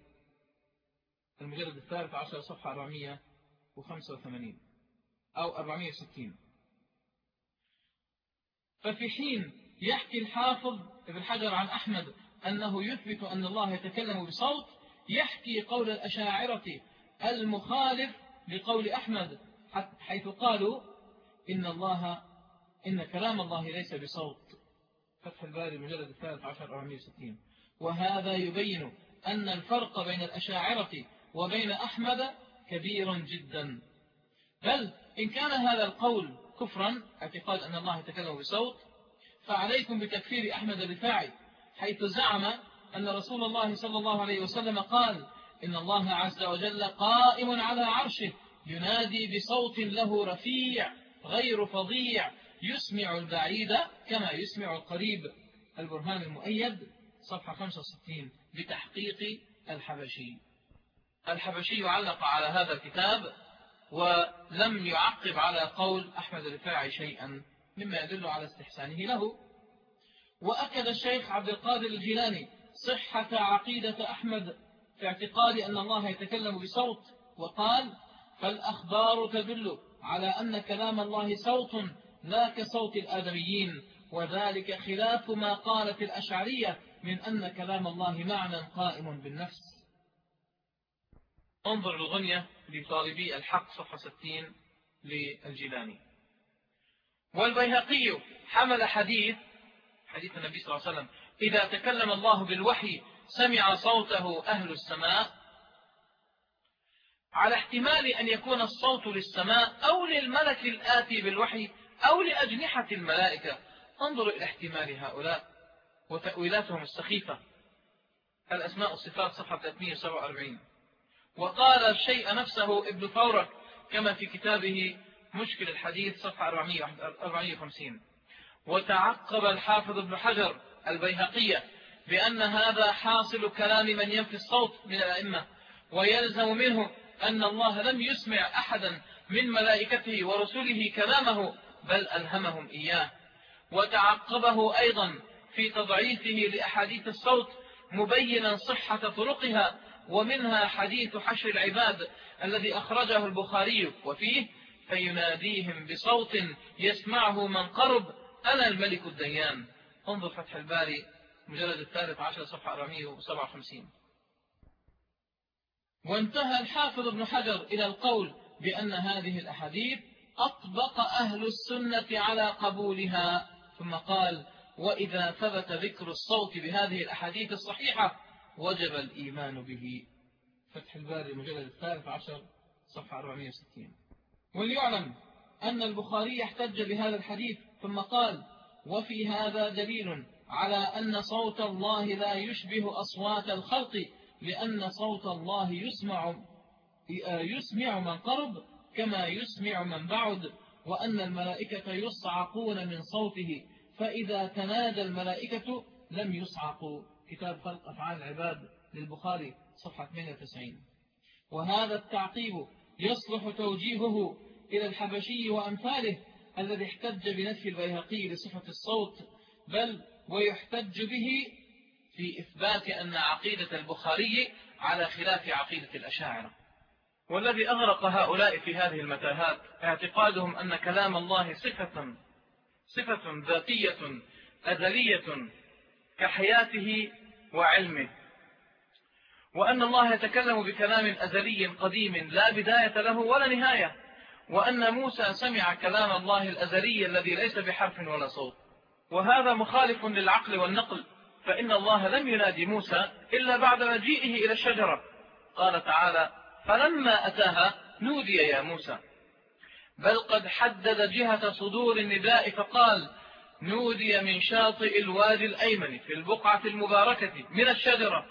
المجلد الثالث عشر صفحة 485 أو 460 ففي حين يحكي الحافظ ابن حجر عن أحمد أنه يثبت أن الله يتكلم بصوت يحكي قول الأشاعرة المخالف لقول أحمد حيث قالوا إن الله إن كلام الله ليس بصوت. فتح الباري المجلد الثالث عشر 460 وهذا يبين أن الفرق بين الأشاعرة وبين أحمد كبير جدا. بل إن كان هذا القول كفرا اعتقاد أن الله يتكلم بصوت فعليكم بتكفير أحمد الرفاعي حيث زعم أن رسول الله صلى الله عليه وسلم قال إن الله عز وجل قائم على عرشه ينادي بصوت له رفيع غير فظيع يسمع البعيد كما يسمع القريب. البرهان المؤيد صفحة 65 بتحقيق الحبشي. الحبشي علق على هذا الكتاب ولم يعقب على قول أحمد الرفاعي شيئا مما يدل على استحسانه له. وأكد الشيخ عبد القادر الجيلاني صحة عقيدة أحمد في اعتقاد أن الله يتكلم بصوت وقال فالأخبار تدل على أن كلام الله صوت لا كصوت الآدميين وذلك خلاف ما قالت الأشعرية من أن كلام الله معنى قائم بالنفس. انظر الغنية لطالبي الحق صفحة 60 للجيلاني. والبيهقي حمل حديث حديث النبي صلى الله عليه وسلم إذا تكلم الله بالوحي سمع صوته أهل السماء. على احتمال أن يكون الصوت للسماء أو للملك الآتي بالوحي أو لأجنحة الملائكة. انظروا إلى احتمال هؤلاء وتأويلاتهم السخيفة. الأسماء الصفات صفحة 347 وقال الشيء نفسه ابن فورك كما في كتابه مشكل الحديث صفحة 450 وتعقب الحافظ ابن حجر البيهقية بأن هذا حاصل كلام من ينفي الصوت من الأئمة ويلزم منه أن الله لم يسمع أحدا من ملائكته ورسله كلامه بل ألهمهم إياه. وتعقبه أيضا في تضعيفه لأحاديث الصوت مبينا صحة طرقها ومنها حديث حشر العباد الذي أخرجه البخاري وفيه فيناديهم بصوت يسمعه من قرب أنا الملك الديان. انظر فتح الباري مجلد الثالث عشر صفحة 457 وانتهى الحافظ ابن حجر إلى القول بأن هذه الأحاديث أطبق أهل السنة على قبولها ثم قال وإذا ثبت ذكر الصوت بهذه الأحاديث الصحيحة وجب الإيمان به. فتح الباري المجلد الثالث عشر صفحة 460 وليعلم أن البخاري احتج بهذا الحديث ثم قال وفي هذا دليل على أن صوت الله لا يشبه أصوات الخلق لأن صوت الله يسمع يسمع من قرب كما يسمع من بعد وأن الملائكة يصعقون من صوته فإذا تنادى الملائكة لم يصعقوا. كتاب خلق أفعال العباد للبخاري صفحة 98 وهذا التعقيب يصلح توجيهه إلى الحبشي وأمثاله الذي احتج بنفي البيهقي لصفة الصوت بل ويحتج به في إثبات أن عقيدة البخاري على خلاف عقيدة الأشاعرة. والذي أغرق هؤلاء في هذه المتاهات اعتقادهم أن كلام الله صفة صفة ذاتية أزلية كحياته وعلمه. وأن الله يتكلم بكلام أزلي قديم لا بداية له ولا نهاية. وأن موسى سمع كلام الله الأزلي الذي ليس بحرف ولا صوت. وهذا مخالف للعقل والنقل. فإن الله لم ينادي موسى إلا بعد مجيئه إلى الشجرة. قال تعالى فلما أتاها نودي يا موسى. بل قد حدد جهة صدور النداء فقال نودي من شاطئ الوادي الأيمن في البقعة المباركة من الشجرة.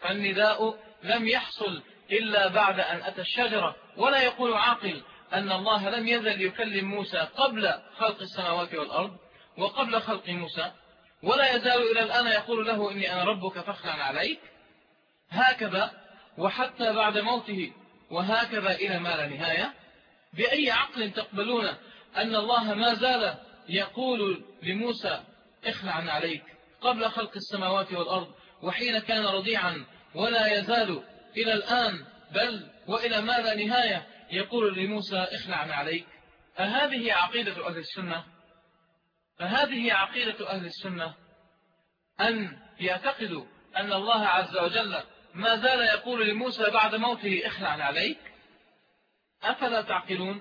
فالنداء لم يحصل إلا بعد أن أتى الشجرة. ولا يقول عاقل أن الله لم يزل يكلم موسى قبل خلق السماوات والأرض وقبل خلق موسى. ولا يزال إلى الآن يقول له إني أنا ربك فاخلع عليك. هكذا وحتى بعد موته. وهكذا إلى ما لا نهاية. بأي عقل تقبلون أن الله ما زال يقول لموسى اخلع عليك قبل خلق السماوات والأرض وحين كان رضيعا ولا يزال إلى الآن بل وإلى ما لا نهاية؟ يقول لموسى اخلع عليك. أهذه عقيدة أهل السنة؟ فهذه عقيدة أهل السنة؟ أن يعتقدوا أن الله عز وجل ما زال يقول لموسى بعد موته اخلع عليك؟ أفلا تعقلون؟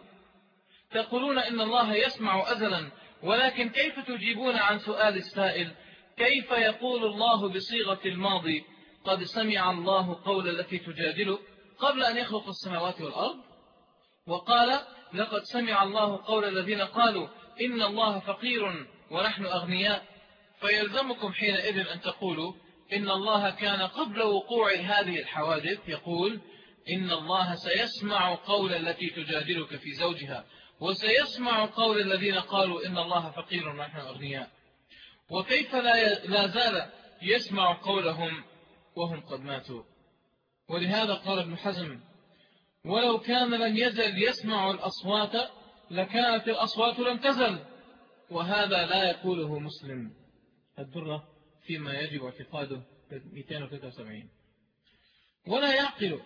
تقولون إن الله يسمع أزلا ولكن كيف تجيبون عن سؤال السائل كيف يقول الله بصيغة الماضي قد سمع الله قول التي تجادله قبل أن يخلق السماوات والأرض؟ وقال لقد سمع الله قول الذين قالوا إن الله فقير ونحن أغنياء. فيلزمكم حينئذ أن تقولوا إن الله كان قبل وقوع هذه الحوادث يقول إن الله سيسمع قول التي تجادلك في زوجها. وسيسمع قول الذين قالوا إن الله فقير ونحن أغنياء. وكيف لا زال يسمع قولهم وهم قد ماتوا. ولهذا قال ابن حزم ولو كان لم يزل يسمع الأصوات لكانت الأصوات لم تزل. وهذا لا يقوله مسلم. الدرة فيما يجب اعتقاده 273 ولا يعقل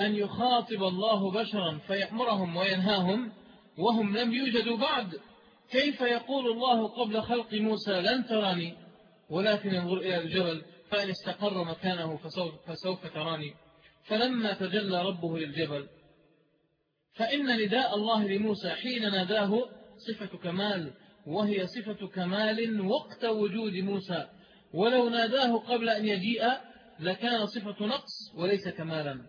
أن يخاطب الله بشرا فيأمرهم وينهاهم وهم لم يوجدوا بعد. كيف يقول الله قبل خلق موسى لن تراني؟ ولكن انظر إلى الجبل فإن استقر مكانه فسوف, فسوف تراني. فلما تجلى ربه للجبل فإن نداء الله لموسى حين ناداه صفة كمال وهي صفة كمال وقت وجود موسى. ولو ناداه قبل أن يجيء لكان صفة نقص وليس كمالا.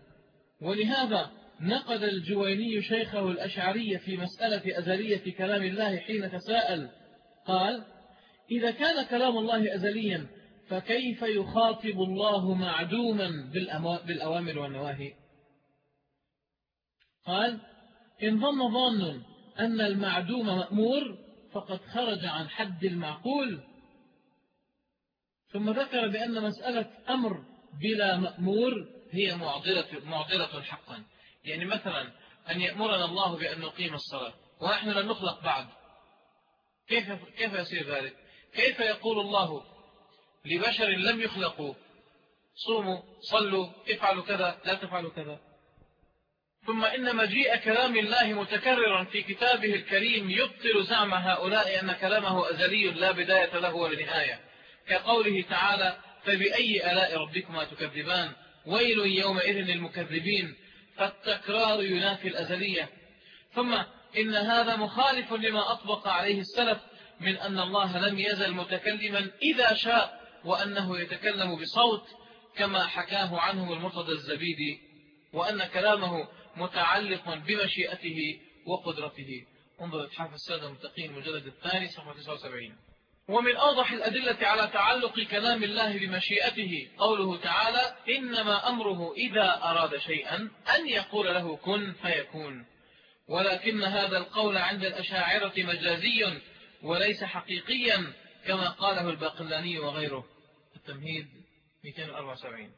ولهذا نقد الجويني شيخه الأشعري في مسألة أزلية كلام الله حين تساءل قال إذا كان كلام الله أزليا فكيف يخاطب الله معدوما بالأوامر والنواهي؟ قال إن ظن ظن أن المعدوم مأمور فقد خرج عن حد المعقول. ثم ذكر بأن مسألة أمر بلا مأمور هي معضلة, معضلة حقا. يعني مثلا أن يأمرنا الله بأن نقيم الصلاة ونحن لم نخلق بعد. كيف, كيف يصير ذلك؟ كيف يقول الله لبشر لم يخلقوا؟ صوموا صلوا افعلوا كذا لا تفعلوا كذا. ثم إن مجيء كلام الله متكررا في كتابه الكريم يبطل زعم هؤلاء أن كلامه أزلي لا بداية له ولا نهاية. كقوله تعالى فبأي ألاء ربكما تكذبان؟ ويل يومئذ للمكذبين. فالتكرار ينافي الأزلية. ثم إن هذا مخالف لما أطبق عليه السلف من أن الله لم يزل متكلما إذا شاء وأنه يتكلم بصوت كما حكاه عنه المرتضى الزبيدي وأن كلامه متعلق بمشيئته وقدرته. انظر إتحاف السادة المتقين المجلد الثاني صفحة 79 ومن أوضح الأدلة على تعلق كلام الله بمشيئته قوله تعالى إنما أمره إذا أراد شيئا أن يقول له كن فيكون. ولكن هذا القول عند الأشاعرة مجازي وليس حقيقيا كما قاله الباقلاني وغيره. التمهيد 274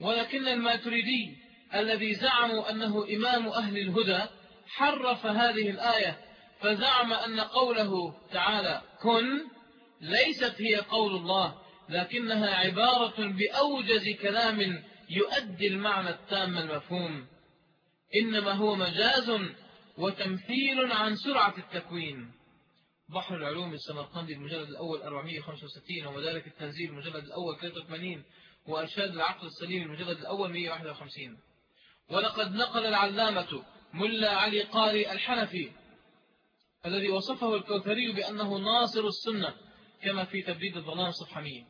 ولكن الماتريدي الذي زعموا أنه إمام أهل الهدى حرف هذه الآية فزعم أن قوله تعالى كن ليست هي قول الله لكنها عبارة بأوجز كلام يؤدي المعنى التام المفهوم. إنما هو مجاز وتمثيل عن سرعة التكوين. بحر العلوم السمرقندي المجلد الأول 465 ومدارك التنزيل المجلد الأول 83 وأرشاد العقل السليم المجلد الأول 151 ولقد نقل العلامة ملا علي قاري الحنفي الذي وصفه الكوثري بأنه ناصر السنة كما في تبديد الظلام صفحة 100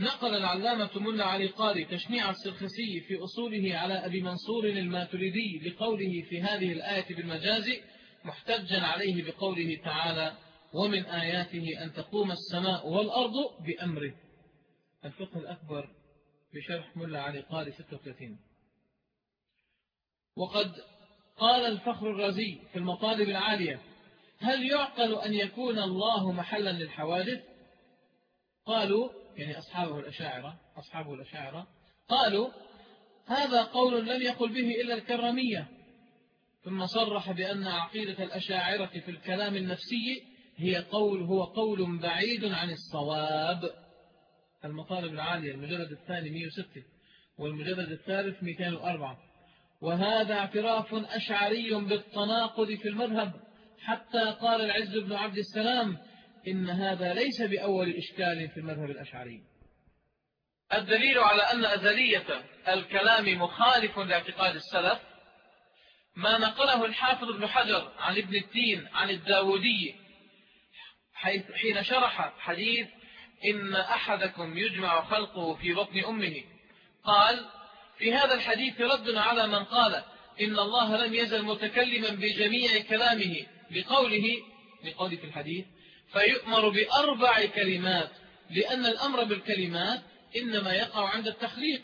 نقل العلامة ملا علي قاري تشنيع السرخسي في أصوله على أبي منصور الماتريدي لقوله في هذه الآية بالمجاز محتجا عليه بقوله تعالى ومن آياته أن تقوم السماء والأرض بأمره الفقه الأكبر بشرح ملا علي قاري 36 وقد قال الفخر الرزي في المطالب العالية هل يعقل أن يكون الله محلا للحوادث؟ قالوا يعني أصحابه الأشاعرة أصحابه الأشاعرة قالوا هذا قول لم يقل به إلا الكرمية ثم صرح بأن عقيدة الأشاعرة في الكلام النفسي هي قول هو قول بعيد عن الصواب. المطالب العالية المجلد الثاني 106 والمجلد الثالث 204 وهذا اعتراف أشعري بالتناقض في المذهب حتى قال العز بن عبد السلام إن هذا ليس بأول إشكال في المذهب الأشعري. الدليل على أن أزلية الكلام مخالف لاعتقاد السلف ما نقله الحافظ ابن حجر عن ابن التين عن الداودي حين شرح حديث إن أحدكم يجمع خلقه في بطن أمه قال في هذا الحديث رد على من قال إن الله لم يزل متكلما بجميع كلامه بقوله بقول في الحديث فيؤمر بأربع كلمات لأن الأمر بالكلمات إنما يقع عند التخليق.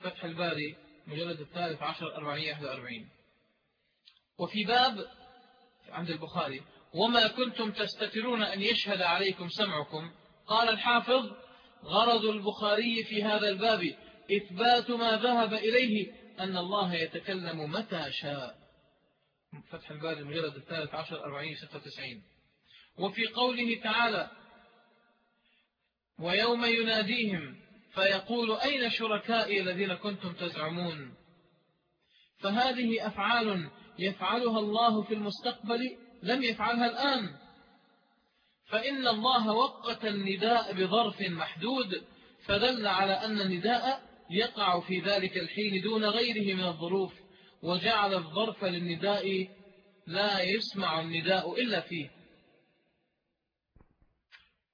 فتح الباري مجلد الثالث عشر أربعية أحد أربعين وفي باب عند البخاري وما كنتم تستترون أن يشهد عليكم سمعكم؟ قال الحافظ غرض البخاري في هذا الباب إثبات ما ذهب إليه أن الله يتكلم متى شاء. فتح الباري المجلد الثالث عشر أربعين ستة وتسعين. وفي قوله تعالى ويوم يناديهم فيقول أين شركائي الذين كنتم تزعمون؟ فهذه أفعال يفعلها الله في المستقبل لم يفعلها الآن. فإن الله وقت النداء بظرف محدود فدل على أن النداء يقع في ذلك الحين دون غيره من الظروف وجعل الظرف للنداء لا يسمع النداء إلا فيه.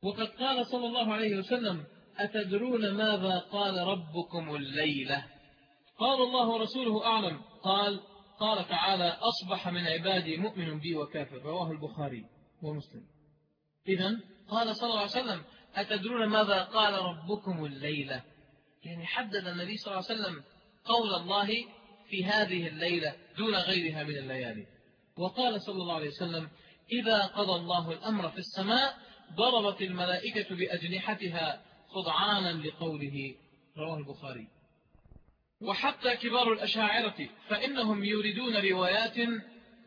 وقد قال صلى الله عليه وسلم أتدرون ماذا قال ربكم الليلة؟ قال الله ورسوله أعلم. قال قال تعالى أصبح من عبادي مؤمن بي وكافر. رواه البخاري ومسلم. إذا قال صلى الله عليه وسلم أتدرون ماذا قال ربكم الليلة؟ يعني حدد النبي صلى الله عليه وسلم قول الله في هذه الليلة دون غيرها من الليالي. وقال صلى الله عليه وسلم إذا قضى الله الأمر في السماء ضربت الملائكة بأجنحتها خضعانا لقوله. رواه البخاري. وحتى كبار الأشاعرة فإنهم يريدون روايات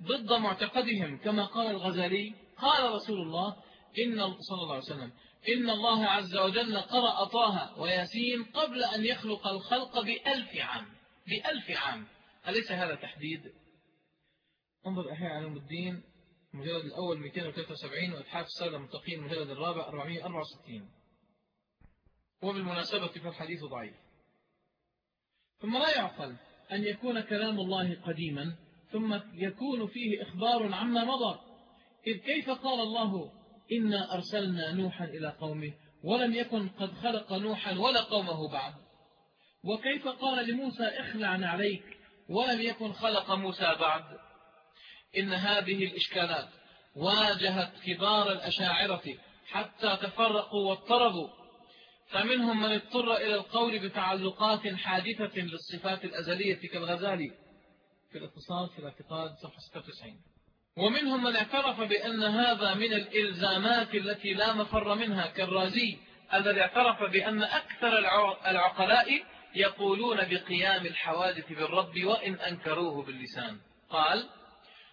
ضد معتقدهم كما قال الغزالي. قال رسول الله إن صلى الله عليه وسلم إن الله عز وجل قرأ طه وياسين قبل أن يخلق الخلق بألف عام بألف عام. أليس هذا تحديد؟ انظر أحياء علم الدين المجلد الأول 273 وإتحاف السادة المتقين المجلد الرابع 464 وبالمناسبة فالحديث ضعيف. ثم لا يعقل أن يكون كلام الله قديما ثم يكون فيه إخبار عما مضى. إذ كيف قال الله إنا أرسلنا نوحا إلى قومه ولم يكن قد خلق نوحا ولا قومه بعد. وكيف قال لموسى اخلع عليك ولم يكن خلق موسى بعد. إن هذه الإشكالات واجهت كبار الأشاعرة حتى تفرقوا واضطربوا. فمنهم من اضطر إلى القول بتعلقات حادثة للصفات الأزلية كالغزالي في الاتصال في الاعتقاد صفحة 96 ومنهم من اعترف بأن هذا من الإلزامات التي لا مفر منها كالرازي الذي اعترف بأن أكثر العقلاء يقولون بقيام الحوادث بالرب وإن أنكروه باللسان. قال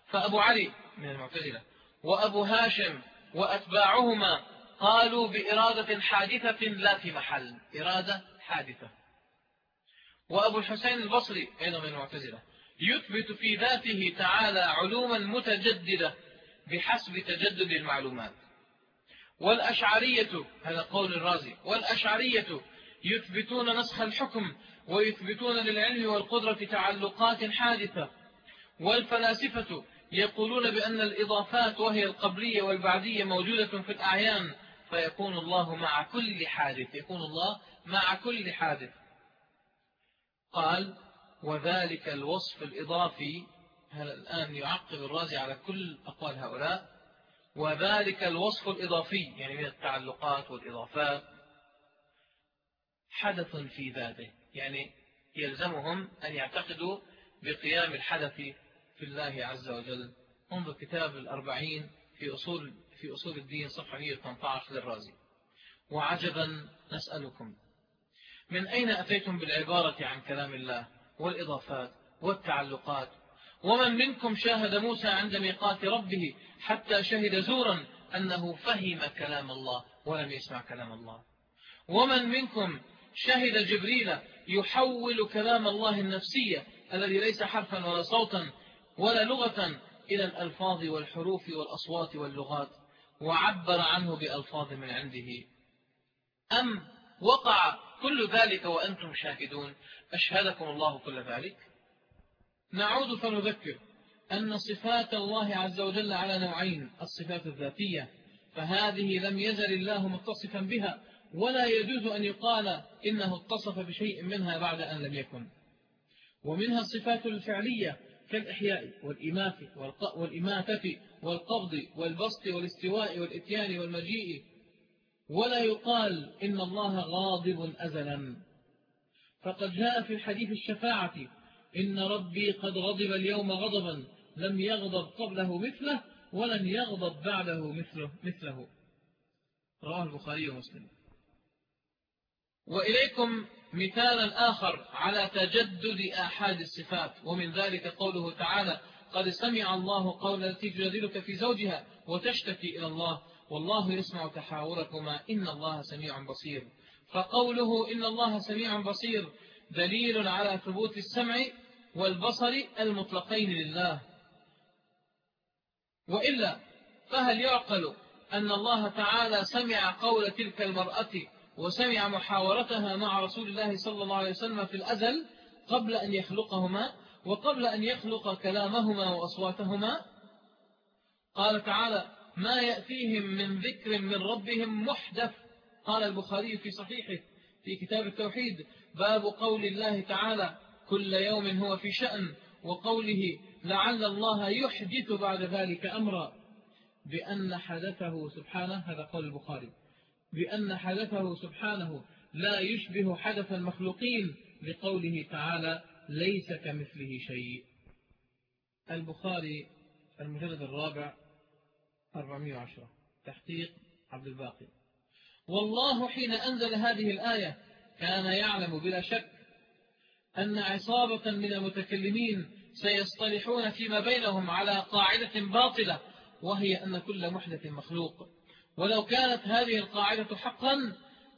فأبو علي من المعتزلة وأبو هاشم وأتباعهما قالوا بإرادة حادثة لا في محل إرادة حادثة. وأبو الحسين البصري أيضا من المعتزلة يثبت في ذاته تعالى علوما متجددة بحسب تجدد المعلومات. والأشعرية هذا قول الرازي والأشعرية يثبتون نسخ الحكم ويثبتون للعلم والقدرة تعلقات حادثة. والفلاسفة يقولون بأن الإضافات وهي القبلية والبعدية موجودة في الأعيان فيكون الله مع كل حادث يكون الله مع كل حادث. قال وذلك الوصف الإضافي هل الآن يعقب الرازي على كل أقوال هؤلاء؟ وذلك الوصف الإضافي يعني من التعلقات والإضافات حدث في ذاته يعني يلزمهم أن يعتقدوا بقيام الحدث في الله عز وجل. انظر كتاب الأربعين في أصول, في أصول الدين صفحة 118 للرازي. وعجبا نسألكم من أين أتيتم بالعبارة عن كلام الله؟ والإضافات والتعلقات. ومن منكم شاهد موسى عند ميقات ربه حتى شهد زورا أنه فهم كلام الله ولم يسمع كلام الله. ومن منكم شهد جبريل يحول كلام الله النفسية الذي ليس حرفا ولا صوتا ولا لغة إلى الألفاظ والحروف والأصوات واللغات وعبر عنه بألفاظ من عنده. أم وقع كل ذلك وأنتم شاهدون؟ أشهدكم الله كل ذلك. نعود فنذكر أن صفات الله عز وجل على نوعين الصفات الذاتية فهذه لم يزل الله متصفا بها ولا يجوز أن يقال إنه اتصف بشيء منها بعد أن لم يكن. ومنها الصفات الفعلية كالإحياء والإماتة والقبض والبسط والاستواء والإتيان والمجيء. ولا يقال إن الله غاضب أزلا. فقد جاء في الحديث الشفاعة إن ربي قد غضب اليوم غضبا لم يغضب قبله مثله ولن يغضب بعده مثله, مثله. رواه البخاري ومسلم. وإليكم مثالا آخر على تجدد آحاد الصفات ومن ذلك قوله تعالى قد سمع الله قول التي تجادلك في زوجها وتشتكي إلى الله والله يسمع تحاوركما إن الله سميع بصير. فقوله إن الله سميع بصير دليل على ثبوت السمع والبصر المطلقين لله. وإلا فهل يعقل أن الله تعالى سمع قول تلك المرأة وسمع محاورتها مع رسول الله صلى الله عليه وسلم في الأزل قبل أن يخلقهما وقبل أن يخلق كلامهما وأصواتهما؟ قال تعالى ما يأتيهم من ذكر من ربهم محدث قال البخاري في صحيحه في كتاب التوحيد باب قول الله تعالى كل يوم هو في شأن وقوله لعل الله يحدث بعد ذلك أمرا بأن حدثه سبحانه هذا قول البخاري. بأن حدثه سبحانه لا يشبه حدث المخلوقين لقوله تعالى ليس كمثله شيء البخاري المجلد الرابع 410 تحقيق عبد الباقي. والله حين أنزل هذه الآية كان يعلم بلا شك أن عصابة من المتكلمين سيصطلحون فيما بينهم على قاعدة باطلة وهي أن كل محدث مخلوق. ولو كانت هذه القاعدة حقا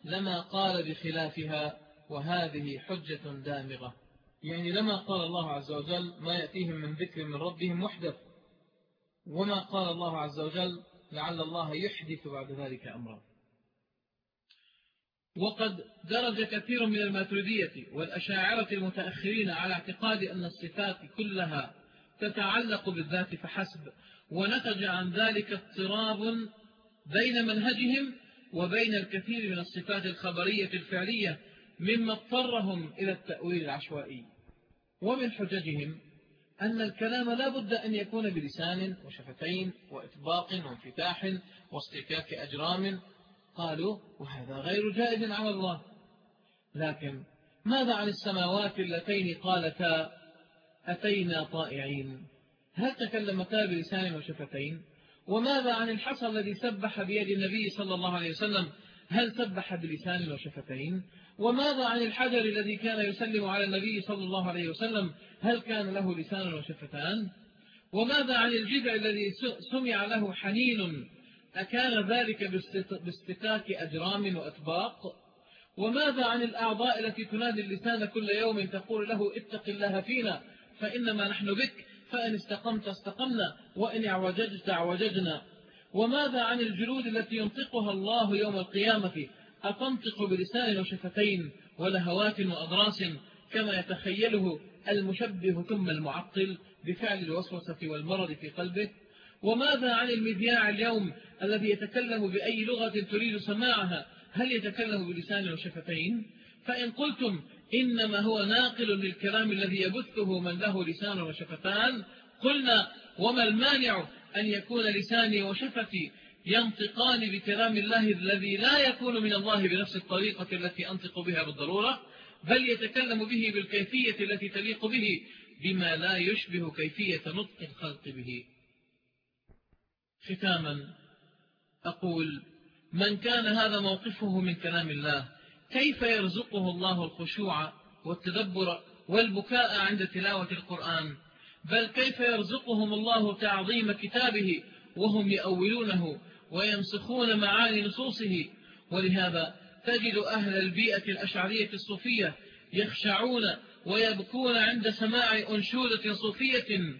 لما قال بخلافها وهذه حجة دامغة. يعني لما قال الله عز وجل ما يأتيهم من ذكر من ربهم محدث وما قال الله عز وجل لعل الله يحدث بعد ذلك أمرا. وقد درج كثير من الماتريدية والأشاعرة المتأخرين على اعتقاد أن الصفات كلها تتعلق بالذات فحسب ونتج عن ذلك اضطراب بين منهجهم وبين الكثير من الصفات الخبرية الفعلية مما اضطرهم إلى التأويل العشوائي. ومن حججهم أن الكلام لا بد أن يكون بلسان وشفتين وإطباق وانفتاح واصطكاك أجرام قالوا وهذا غير جائز على الله. لكن ماذا عن السماوات اللتين قالتا أتينا طائعين؟ هل تكلمتا بلسان وشفتين؟ وماذا عن الحصى الذي سبح بيد النبي صلى الله عليه وسلم؟ هل سبح بلسان وشفتين؟ وماذا عن الحجر الذي كان يسلم على النبي صلى الله عليه وسلم؟ هل كان له لسان وشفتان؟ وماذا عن الجذع الذي سمع له حنين؟ أكان ذلك باستفاك أجرام وأطباق؟ وماذا عن الأعضاء التي تنادي اللسان كل يوم تقول له اتق الله فينا فإنما نحن بك فإن استقمت استقمنا وإن اعوججت اعوججنا. وماذا عن الجلود التي ينطقها الله يوم القيامة؟ أتنطق بلسان وشفتين ولهوات وأضراس كما يتخيله المشبه ثم المعطل بفعل الوسوسة والمرض في قلبه؟ وماذا عن المذياع اليوم الذي يتكلم بأي لغة تريد سماعها هل يتكلم بلسان وشفتين فإن قلتم إنما هو ناقل للكلام الذي يبثه من له لسان وشفتان قلنا وما المانع أن يكون لساني وشفتي ينطقان بكلام الله الذي لا يكون من الله بنفس الطريقة التي أنطق بها بالضرورة بل يتكلم به بالكيفية التي تليق به بما لا يشبه كيفية نطق الخلق به. ختاما أقول من كان هذا موقفه من كلام الله كيف يرزقه الله الخشوع والتدبر والبكاء عند تلاوة القرآن؟ بل كيف يرزقهم الله تعظيم كتابه وهم يأولونه ويمسخون معاني نصوصه؟ ولهذا تجد أهل البيئة الأشعرية الصوفية يخشعون ويبكون عند سماع أنشودة صوفية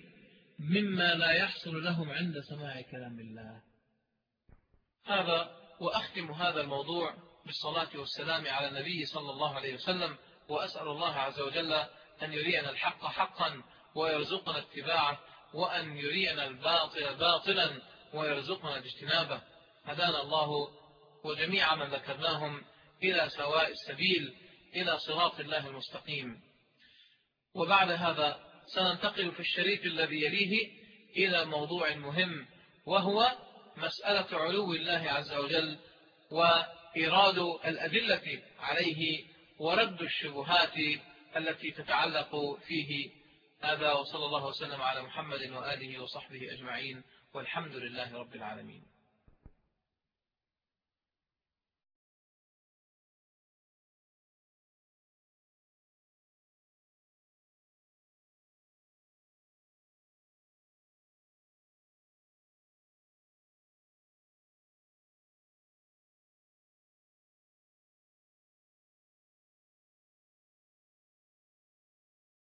مما لا يحصل لهم عند سماع كلام الله. هذا وأختم هذا الموضوع بالصلاة والسلام على النبي صلى الله عليه وسلم وأسأل الله عز وجل أن يرينا الحق حقا ويرزقنا اتباعه وأن يرينا الباطل باطلا ويرزقنا اجتنابه. هدانا الله وجميع من ذكرناهم إلى سواء السبيل إلى صراط الله المستقيم. وبعد هذا سننتقل في الشريط الذي يليه إلى موضوع مهم وهو مسألة علو الله عز وجل وإيراد الأدلة عليه ورد الشبهات التي تتعلق فيه. هذا وصلى الله وسلم على محمد وآله وصحبه أجمعين والحمد لله رب العالمين.